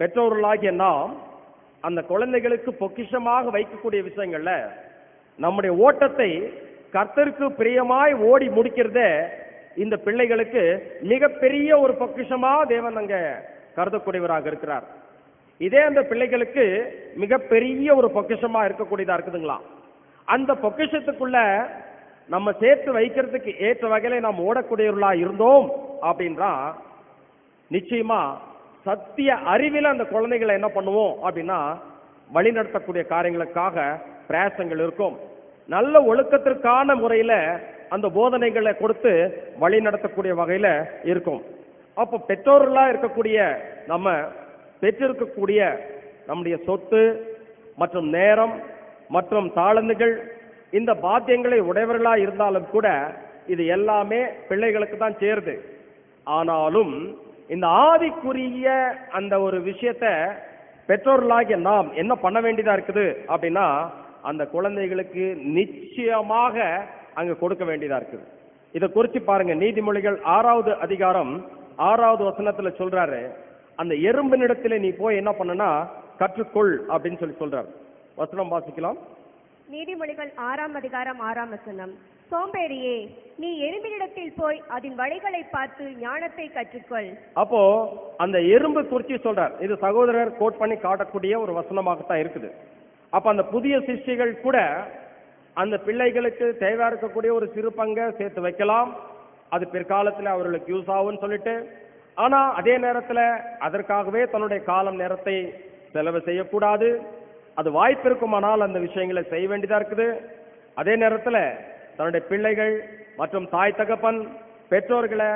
பெற்றோர்களாகிய நாம் அந்த குழந்தைகளுக்கு பொக்கிஷமாக வைக்கக்கூடிய விஷயங்கள்ல நம்முடைய ஓட்டத்தை கர்த்தருக்கு பிரியமாய் ஓடி முடிக்கிறதே இந்த பிள்ளைகளுக்கு மிகப்பெரிய ஒரு பொக்கிஷமா தேவன் அங்க கருதக்கூடியவராக இருக்கிறார். இதே அந்த பிள்ளைகளுக்கு மிகப்பெரிய ஒரு பொக்கிஷமா இருக்கக்கூடியதா இருக்குதுங்களா? அந்த பொக்கிஷத்துக்குள்ள நம்ம சேர்த்து வைக்கிறதுக்கு ஏற்ற வகையில நாம் ஓடக்கூடியவர்களா இருந்தோம் அப்படின்றா நிச்சயமா சத்திய அறிவில் அந்த குழந்தைகளை என்ன பண்ணுவோம் அப்படின்னா வழிநடத்தக்கூடிய காரியங்களுக்காக பிரயாசங்கள் இருக்கும். நல்ல ஒழுக்கத்திற்கான முறையில அந்த போதனைகளை கொடுத்து வழி நடத்தக்கூடிய வகையில இருக்கும். அப்போ பெற்றோர்களா இருக்கக்கூடிய நம்ம பெற்றிருக்கக்கூடிய நம்முடைய சொத்து மற்றும் நேரம் மற்றும் தாளந்துகள் இந்த பாத்தியங்களை உடையவர்களா இருந்தாலும் கூட இது எல்லாமே பிள்ளைகளுக்கு தான் சேருது ஆனாலும் இந்த ஆவிக்குரிய அந்த ஒரு விஷயத்த பெற்றோர்களாகிய நாம் என்ன பண்ண வேண்டியதா இருக்குது அப்படின்னா அந்த குழந்தைகளுக்கு நிச்சயமாக அங்க கொடுக்க வேண்டியதா இருக்குது. இதை குறித்து பாருங்க நீதிமொழிகள் ஆறாவது அதிகாரம் ஆறாவது வசனத்துல சொல்றாரு அந்த எறும்பினிடத்துல நீ போய் என்ன பண்ணனா கற்றுக்கொள் அப்படின்னு சொல்லி சொல்றாரு. வசனம் வாசிக்கலாம். நீதிமொழிகள் ஆறாம் அதிகாரம் ஆறாம் வசனம். சோம்பேறியே நீ எறும்பினிடத்தில் போய் அதன் வழிகளை பார்த்து ஞானத்தை கற்றுக்கொள். அப்போ அந்த எறும்பு குறிச்சி சொல்றார். இது சகோதரர் கோட் பண்ணி காட்டக்கூடிய ஒரு வசனமாகத்தான் இருக்குது. அப்ப அந்த புதிய சிஷ்டிகள் கூட அந்த பிள்ளைகளுக்கு தேவையா இருக்கக்கூடிய ஒரு சிறு பங்கை சேர்த்து வைக்கலாம். அது பிற்காலத்தில் அவர்களுக்கு யூஸ் ஆகும்னு சொல்லிட்டு ஆனா அதே நேரத்தில் அதற்காகவே தன்னுடைய காலம் நேரத்தை செலவு செய்யக்கூடாது. அது வாய்ப்பு இருக்குமானால் அந்த விஷயங்களை செய்ய வேண்டியதா இருக்குது. அதே நேரத்தில் தன்னுடைய பிள்ளைகள் மற்றும் தாய் தகப்பன் பெற்றோர்களை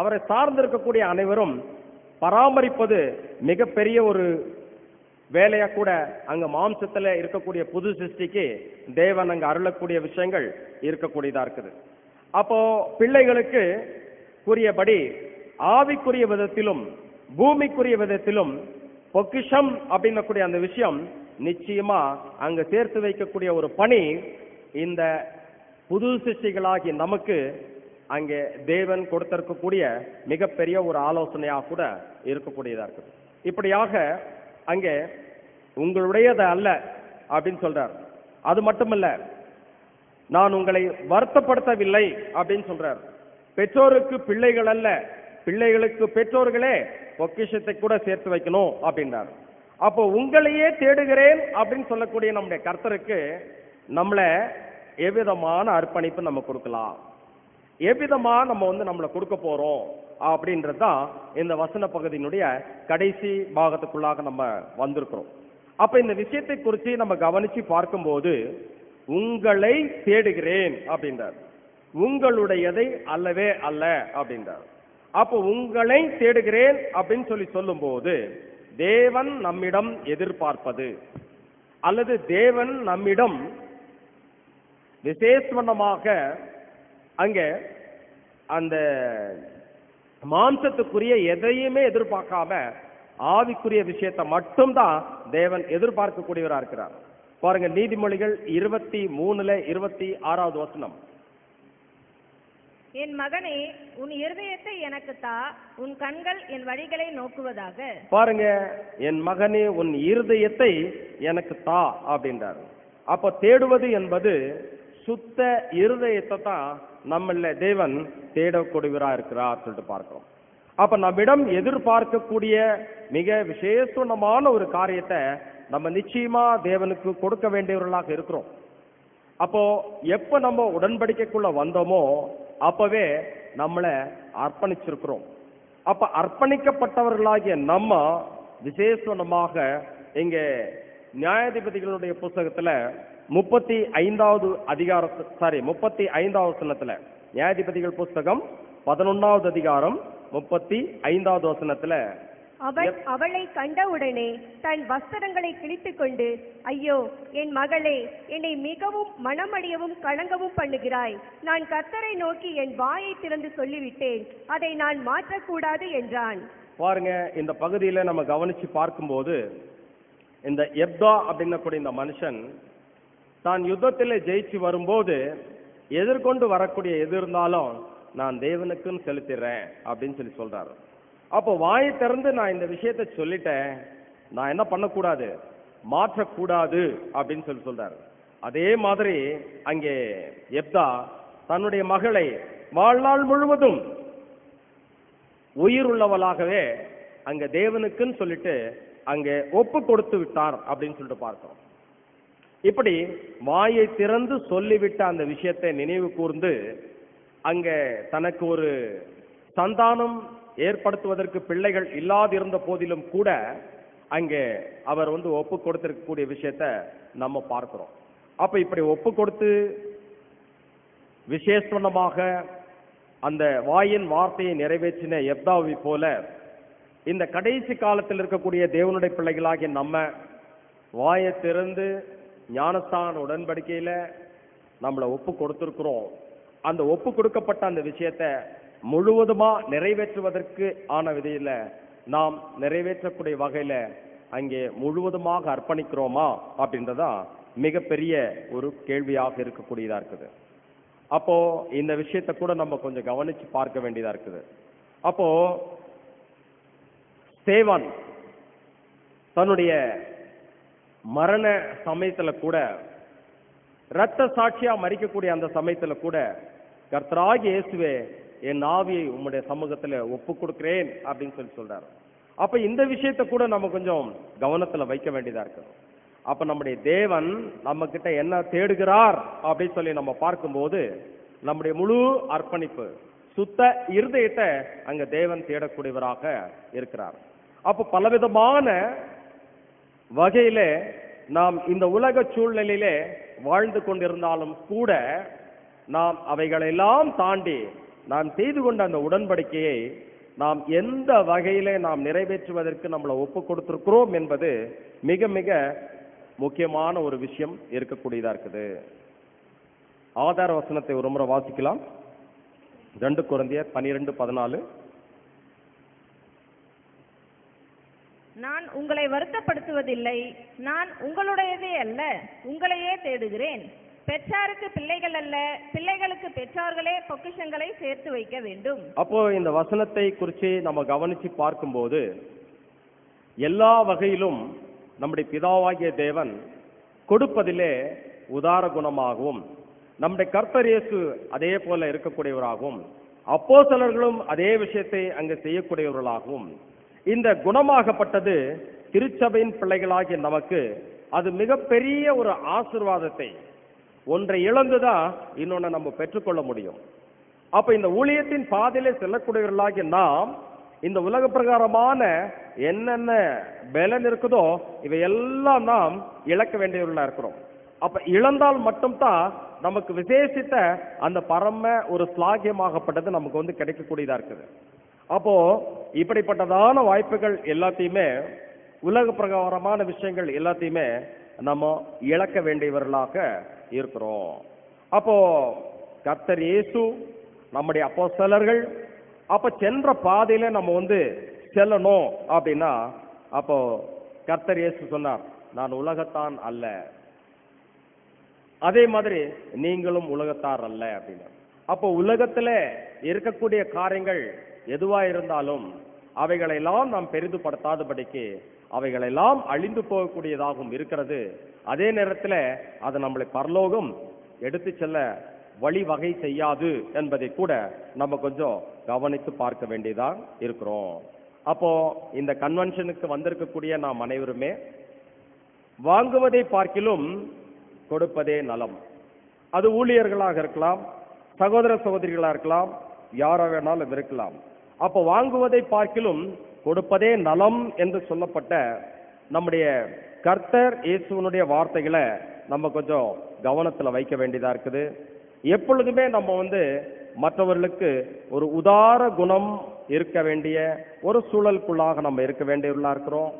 அவரை சார்ந்திருக்கக்கூடிய அனைவரும் பராமரிப்பது மிகப்பெரிய ஒரு வேலையா கூட அங்க மாம்சத்துல இருக்கக்கூடிய புது சிருஷ்டிக்கு தேவன் அங்க அருளக்கூடிய விஷயங்கள் இருக்கக்கூடியதா இருக்குது. அப்போ பிள்ளைகளுக்கு கூறியபடி ஆவிக்குரிய விதத்திலும் பூமிக்குரிய விதத்திலும் பொக்கிஷம் அப்படின்னக்கூடிய அந்த விஷயம் நிச்சயமா அங்க சேர்த்து வைக்கக்கூடிய ஒரு பணி இந்த புது சிருஷ்டிகளாகி நமக்கு அங்கே தேவன் கொடுத்திருக்கக்கூடிய மிகப்பெரிய ஒரு ஆலோசனையாக கூட இருக்கக்கூடியதா இருக்குது. இப்படியாக அங்கே உங்களுடையது அல்ல அப்படின்னு சொல்றார். அது மட்டுமல்ல நான் உங்களை வருத்தப்படுத்தவில்லை அப்படின்னு சொல்றார். பெற்றோருக்கு பிள்ளைகள் அல்ல பிள்ளைகளுக்கு பெற்றோர்களே பொக்கிஷத்தை கூட சேர்த்து வைக்கணும் அப்படின்றார். அப்போ உங்களையே தேடுகிறேன் அப்படின்னு சொல்லக்கூடிய நம்முடைய கர்த்தருக்கு நம்மளை எவ்விதமான அர்ப்பணிப்பு நம்ம கொடுக்கலாம். எவ்விதமா நம்ம வந்து நம்மளை கொடுக்க போறோம் அப்படின்றது தான் இந்த வசன பகுதியினுடைய கடைசி பாகத்துக்குள்ளாக நம்ம வந்திருக்கிறோம். அப்ப இந்த விஷயத்தை குறித்து நம்ம கவனிச்சு பார்க்கும்போது உங்களை தேடுகிறேன் அப்படின்றார். உங்களுடையதை அல்லவே அல்ல அப்படின்றார். அப்போ உங்களை தேடுகிறேன் அப்படின்னு சொல்லி சொல்லும்போது தேவன் நம்மிடம் எதிர்பார்ப்பது அல்லது தேவன் நம்மிடம் விசேஷமாக அங்கே அந்த மாம்சத்துக்குரிய எதையுமே எதிர்பார்க்காம ஆவிக்குரிய விஷயத்தை மட்டும்தான் தேவன் எதிர்பார்க்கக்கூடியவரா இருக்கிறார். பாருங்க நீதிமொழிகள் இருபத்தி மூணுல இருபத்தி ஆறாவது வசனம். என் மகனே உன் இருதயத்தை எனக்கு தா உன் கண்கள் என் வழிகளை நோக்குவதாக. பாருங்க என் மகனே உன் இருதயத்தை எனக்கு தா அப்படின்றாரு. அப்ப தேடுவது என்பது சுத்த இருதயத்தை தான் நம்மள தேவன் தேடக்கூடியவரா இருக்கிறார் சொல்லிட்டு பார்க்கிறோம். அப்ப நம்மிடம் எதிர்பார்க்கக்கூடிய மிக விசேஷமான ஒரு காரியத்தை நம்ம நிச்சயமா தேவனுக்கு கொடுக்க வேண்டியவர்களாக இருக்கிறோம். அப்போ எப்ப நம்ம உடன்படிக்கைக்குள்ள வந்தோமோ அப்பவே நம்மளை அர்ப்பணிச்சிருக்கிறோம். அப்ப அர்ப்பணிக்கப்பட்டவர்களாகிய நம்ம விசேஷமாக இங்க நியாயாதிபதிகளுடைய புஸ்தகத்துல முப்பத்தி ஐந்தாவது அதிகார சாரி முப்பத்தி ஐந்தாவது வசனத்துல நியாயாதிபதிகள் புஸ்தகம் பதினொன்னாவது அதிகாரம் முப்பத்தி ஐந்தாவது வசனத்துல அவன் அவளை கண்டவுடனே தன் வஸ்திரங்களை கிழித்துக் கொண்டு ஐயோ என் மகளே என்னை மிகவும் மனமடியவும் கலங்கவும் பண்ணுகிறாய். நான் கர்த்தரை நோக்கி என் வாயை திறந்து சொல்லிவிட்டேன். அதை நான் மாற்றக்கூடாது என்றான். பாருங்க இந்த பகுதியில நம்ம கவனிச்சு பார்க்கும்போது இந்த எப்தா அப்படின்னக்கூடிய இந்த மனுஷன் தான் யுத்தத்தில் ஜெயிச்சு வரும்போது எதிர்கொண்டு வரக்கூடிய எது இருந்தாலும் நான் தேவனுக்குன்னு செலுத்திடுறேன் அப்படின்னு சொல்லி சொல்றாரு. அப்போ வாயை திறந்து நான் இந்த விஷயத்தை சொல்லிட்டேன். நான் என்ன பண்ணக்கூடாது? மாற்றக்கூடாது அப்படின்னு சொல்லி சொல்றாரு. அதே மாதிரி அங்கே எப்தா தன்னுடைய மகளை வாழ்நாள் முழுவதும் உயிர் உள்ளவளாகவே அங்க தேவனுக்குன்னு சொல்லிட்டு அங்கே ஒப்பு கொடுத்து விட்டார் அப்படின்னு சொல்லிட்டு பார்க்கிறோம் இப்படி வாயை திறந்து சொல்லிவிட்ட அந்த விஷயத்தை நினைவு கூர்ந்து அங்க தனக்கு ஒரு சந்தானம் ஏற்படுத்துவதற்கு பிள்ளைகள் இல்லாதிருந்த போதிலும் கூட அங்கே அவர் வந்து ஒப்பு கொடுத்திருக்கக்கூடிய விஷயத்த நம்ம பார்க்கிறோம். அப்ப இப்படி ஒப்பு கொடுத்து விசேஷமாக அந்த வாயின் வார்த்தையை நிறைவேற்றின எப்தாவி போல இந்த கடைசி காலத்தில் இருக்கக்கூடிய தேவனுடைய பிள்ளைகளாகிய நம்ம வாயை திறந்து ஞானஸ்தான உடன்படிக்கையில நம்மளை ஒப்பு கொடுத்திருக்கிறோம். அந்த ஒப்பு கொடுக்கப்பட்ட அந்த விஷயத்தை முழுவதுமா நிறைவேற்றுவதற்கு ஆன விதையில நாம் நிறைவேற்றக்கூடிய வகையில அங்கே முழுவதுமாக அர்ப்பணிக்கிறோமா அப்படின்றதா மிகப்பெரிய ஒரு கேள்வியாக இருக்கக்கூடியதா இருக்குது. அப்போ இந்த விஷயத்தை கூட நம்ம கொஞ்சம் கவனிச்சு பார்க்க வேண்டியதா இருக்குது. அப்போ சேவான் தன்னுடைய மரண சமயத்துல கூட இரத்த சாட்சியா மறிக்கக்கூடிய அந்த சமயத்துல கூட கர்த்தராகி இயேசுவே என் ஆவியை உம்முடைய சமூகத்துல ஒப்பு கொடுக்கிறேன் அப்படின்னு சொல்லி சொல்றாரு. அப்ப இந்த விஷயத்தை கூட நம்ம கொஞ்சம் கவனத்துல வைக்க வேண்டியதா இருக்குது அப்ப நம்முடைய தேவன் நம்ம கிட்ட என்ன தேடுகிறார் அப்படின்னு சொல்லி நம்ம பார்க்கும்போது நம்முடைய முழு அர்ப்பணிப்பு சுத்த இருதயத்தை அங்க தேவன் தேடக்கூடியவராக இருக்கிறார். அப்ப பலவிதமான வகையிலே நாம் இந்த உலக சூழ்நிலையிலே வாழ்ந்து கொண்டிருந்தாலும் கூட நாம் அவைகளெல்லாம் தாண்டி நாம் செய்து கொண்ட அந்த உடன்படிக்கையை நாம் எந்த வகையிலே நாம் நிறைவேற்றுவதற்கு நம்மளை ஒப்பு கொடுத்திருக்கிறோம் என்பது மிக மிக முக்கியமான ஒரு விஷயம் இருக்கக்கூடியதா இருக்குது. ஆதார வசனத்தை ஒரு முறை வாசிக்கலாம். ரெண்டு குழந்தையர் பனிரெண்டு பதினாலு. நான் உங்களை வருத்தப்படுத்துவதில்லை. நான் உங்களுடையதே அல்ல உங்களையே தேடுகிறேன். பெற்றாருக்கு பிள்ளைகள் அல்ல பிள்ளைகளுக்கு பெற்றோர்களே பொக்கிஷங்களை சேர்த்து வைக்க வேண்டும். அப்போ இந்த வசனத்தை குறித்து நம்ம கவனிச்சு பார்க்கும்போது எல்லா வகையிலும் நம்முடைய பிதாவாகிய தேவன் கொடுப்பதிலே உதார குணமாகவும் நம்முடைய கர்த்தர் இயேசு அதே போல இருக்கக்கூடியவராகவும் அப்போஸ்தலர்களும் அதே விஷயத்தை அங்கு செய்யக்கூடியவர்களாகவும் இந்த குணமாகப்பட்டது திருச்சபையின் பிள்ளைகளாகிய நமக்கு அது மிகப்பெரிய ஒரு ஆசிர்வாதத்தை. ஒன்றை இழந்துதான் இன்னொன்னு நம்ம பெற்றுக்கொள்ள முடியும். அப்ப இந்த ஊழியத்தின் பாதையிலே செல்லக்கூடியவர்களாகிய நாம் இந்த உலக பிரகாரமான என்னென்ன பலன் இருக்குதோ இவையெல்லாம் நாம் இழக்க வேண்டியவர்களா இருக்கிறோம். அப்ப இழந்தால் மட்டும்தான் நமக்கு விசேஷித்த அந்த பரம ஒரு ஸ்லாகியமாகப்பட்டது நமக்கு வந்து கிடைக்கக்கூடியதா இருக்குது. அப்போ இப்படிப்பட்டதான வாய்ப்புகள் எல்லாத்தையுமே உலக பிரகாரமான விஷயங்கள் எல்லாத்தையுமே நம்ம இழக்க வேண்டியவர்களாக இருக்கிறோம். அப்போ கர்த்தர் இயேசு நம்முடைய அப்போஸ்தலர்கள் அப்ப சென்ற பாதையில நம்ம வந்து செல்லணும் அப்படின்னா அப்போ கர்த்தர் இயேசு சொன்னார் நான் உலகத்தான் அல்ல. அதே மாதிரி நீங்களும் உலகத்தார் அல்ல அப்படின்னு. அப்போ உலகத்துல இருக்கக்கூடிய காரியங்கள் எதுவா இருந்தாலும் அவைகளெல்லாம் நாம் பெரிதுபடுத்தாதபடிக்கு அவைகளெல்லாம் அழிந்து போகக்கூடியதாகவும் இருக்கிறது. அதே நேரத்தில் அது நம்மளை பரலோகம் எடுத்து செல்ல வழிவகை செய்யாது என்பதை கூட நம்ம கொஞ்சம் கவனித்து பார்க்க வேண்டியதா இருக்கிறோம். அப்போ இந்த கன்வென்ஷனுக்கு வந்திருக்கக்கூடிய நாம் அனைவருமே வாங்குவதை பார்க்கிலும் கொடுப்பதே நலம். அது ஊழியர்களாக இருக்கலாம் சகோதர சகோதரிகளாக இருக்கலாம் யார வேணாலும் இருக்கலாம். அப்போ வாங்குவதை பார்க்கிலும் கொடுப்பதே நலம் என்று சொல்லப்பட்ட நம்முடைய கர்த்தர் இயேசுவனுடைய வார்த்தைகளை நம்ம கொஞ்சம் கவனத்துல வைக்க வேண்டியதா இருக்குது. எப்பொழுதுமே நம்ம வந்து மற்றவர்களுக்கு ஒரு உதார குணம் இருக்க வேண்டிய ஒரு சூழலுக்குள்ளாக நம்ம இருக்க வேண்டியவர்களா இருக்கிறோம்.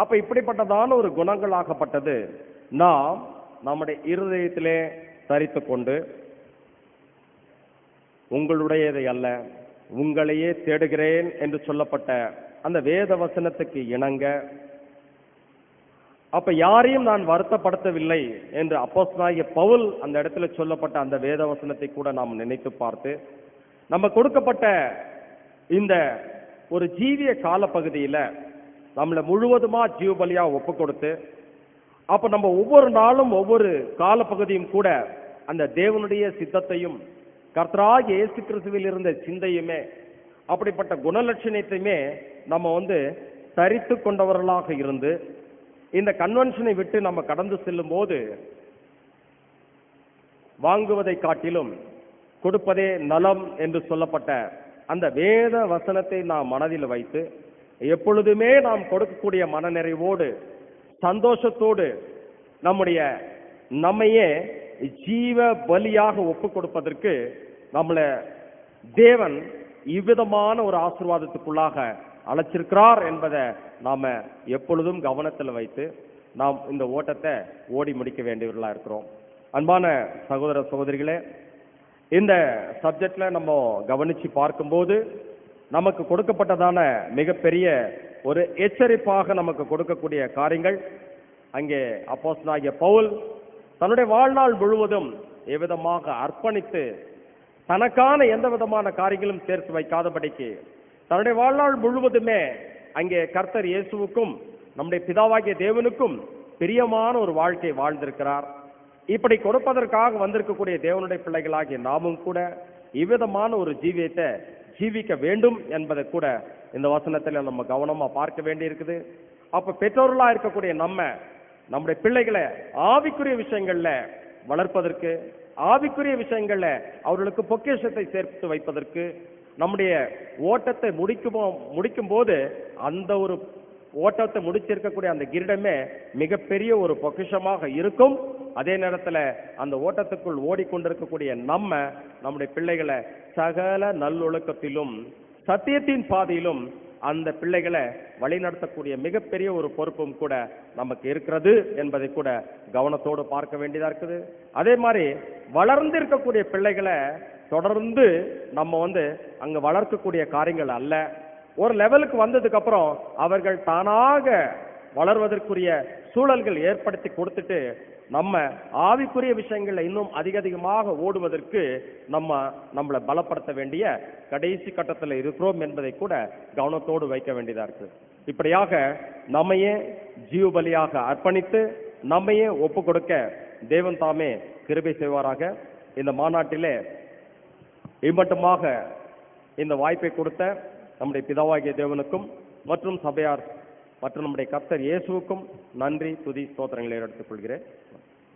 அப்ப இப்படிப்பட்டதான ஒரு குணங்களாகப்பட்டது நாம் நம்முடைய இருதயத்திலே தரித்து கொண்டு உங்களுடையதை அல்ல உங்களையே தேடுகிறேன் என்று சொல்லப்பட்ட அந்த வேத வசனத்துக்கு இணங்க அப்ப யாரையும் நான் வருத்தப்படுத்தவில்லை என்று அப்போஸ்தலனாகிய பவுல் அந்த இடத்துல சொல்லப்பட்ட அந்த வேத வசனத்தை கூட நாம் நினைத்து பார்த்து நம்ம கொடுக்கப்பட்ட இந்த ஒரு ஜீவிய காலப்பகுதியில் நம்மளை முழுவதுமா ஜீவபலியா ஒப்பு கொடுத்து அப்ப நம்ம ஒவ்வொரு நாளும் ஒவ்வொரு காலப்பகுதியும் கூட அந்த தேவனுடைய சித்தத்தையும் கர்த்தராக இயேசு கிறிஸ்துவில் இருந்த சிந்தையுமே அப்படிப்பட்ட குணலட்சணத்தையுமே நம்ம வந்து தரித்து கொண்டவர்களாக இருந்து இந்த கன்வென்ஷனை விட்டு நம்ம கடந்து செல்லும் போது வாங்குவதை காட்டிலும் கொடுப்பதே நலம் என்று சொல்லப்பட்ட அந்த வேத வசனத்தை நாம் மனதில் வைத்து எப்பொழுதுமே நாம் கொடுக்கக்கூடிய மனநிறைவோடு சந்தோஷத்தோடு நம்முடைய நம்மையே ஜீவ பலியாக ஒப்பு கொடுப்பதற்கு நம்மளை தேவன் இவ்விதமான ஒரு ஆசீர்வாதத்துக்குள்ளாக அழைச்சிருக்கிறார் என்பதை நாம எப்பொழுதும் கவனத்தில் வைத்து நாம் இந்த ஓட்டத்தை ஓடி முடிக்க வேண்டியவர்களா இருக்கிறோம். அன்பான சகோதர சகோதரிகளே இந்த சப்ஜெக்ட்ல நம்ம கவனிச்சு பார்க்கும்போது நமக்கு கொடுக்கப்பட்டதான மிகப்பெரிய ஒரு எச்சரிப்பாக நமக்கு கொடுக்கக்கூடிய காரியங்கள் அங்கே அப்போஸ்தலனாகிய பவுல் தன்னுடைய வாழ்நாள் முழுவதும் எவ்விதமாக அர்ப்பணித்து தனக்கான எந்த விதமான காரியங்களும் சேர்த்து வைக்காதபடிக்கு தன்னுடைய வாழ்நாள் முழுவதுமே அங்கே கர்த்தர் இயேசுவுக்கும் நம்முடைய பிதாவாகிய தேவனுக்கும் பிரியமான ஒரு வாழ்க்கை வாழ்ந்திருக்கிறார். இப்படி கொடுப்பதற்காக வந்திருக்கக்கூடிய தேவனுடைய பிள்ளைகளாகிய நாமும் கூட இவ்விதமான ஒரு ஜீவியத்தை ஜீவிக்க வேண்டும் என்பதை கூட இந்த வசனத்தில் நம்ம கவனமாக பார்க்க வேண்டி இருக்குது அப்போ பெற்றோர்களாக இருக்கக்கூடிய நம்ம நம்முடைய பிள்ளைகளை ஆவிக்குரிய விஷயங்களில் வளர்ப்பதற்கு ஆவிக்குரிய விஷயங்கள்ல அவர்களுக்கு பொக்கிஷத்தை சேர்த்து வைப்பதற்கு நம்முடைய ஓட்டத்தை முடிக்குமோ முடிக்கும் போது அந்த ஒரு ஓட்டத்தை முடிச்சிருக்கக்கூடிய அந்த கிரீடமே மிகப்பெரிய ஒரு பொக்கிஷமாக இருக்கும். அதே நேரத்தில் அந்த ஓட்டத்துக்குள் ஓடிக்கொண்டிருக்கக்கூடிய நம்ம நம்முடைய பிள்ளைகளை சகல நல்லொழுக்கத்திலும் சத்தியத்தின் பாதையிலும் அந்த பிள்ளைகளை வழிநடத்தக்கூடிய மிகப்பெரிய ஒரு பொறுப்பும் கூட நமக்கு இருக்கிறது என்பதை கூட கவனத்தோடு பார்க்க வேண்டியதா இருக்குது. அதே மாதிரி வளர்ந்து இருக்கக்கூடிய பிள்ளைகளை தொடர்ந்து நம்ம வந்து அங்க வளர்க்கக்கூடிய காரியங்கள் அல்ல. ஒரு லெவலுக்கு வந்ததுக்கு அப்புறம் அவர்கள் தானாக வளர்வதற்குரிய சூழல்கள் ஏற்படுத்தி கொடுத்துட்டு நம்ம ஆவிக்குரிய விஷயங்கள்ல இன்னும் அதிக அதிகமாக ஓடுவதற்கு நம்ம நம்மளை பலப்படுத்த வேண்டிய கடைசி கட்டத்தில் இருக்கிறோம் என்பதை கூட கவனத்தோடு வைக்க வேண்டியதா இருக்கு இப்படியாக நம்மையே ஜீவ பலியாக அர்ப்பணித்து நம்மையே ஒப்பு கொடுக்க தேவன் தாமே கிருபை செய்வாராக. இந்த மாநாட்டிலே இம்மட்டுமாக இந்த வாய்ப்பை கொடுத்த நம்முடைய பிதாவாகிய தேவனுக்கும் மற்றும் சபையார் மற்றும் நம்முடைய கர்த்தர் இயேசுவுக்கும் நன்றி துதி ஸ்தோத்திரங்களை எடுத்துக்கொள்கிறேன்.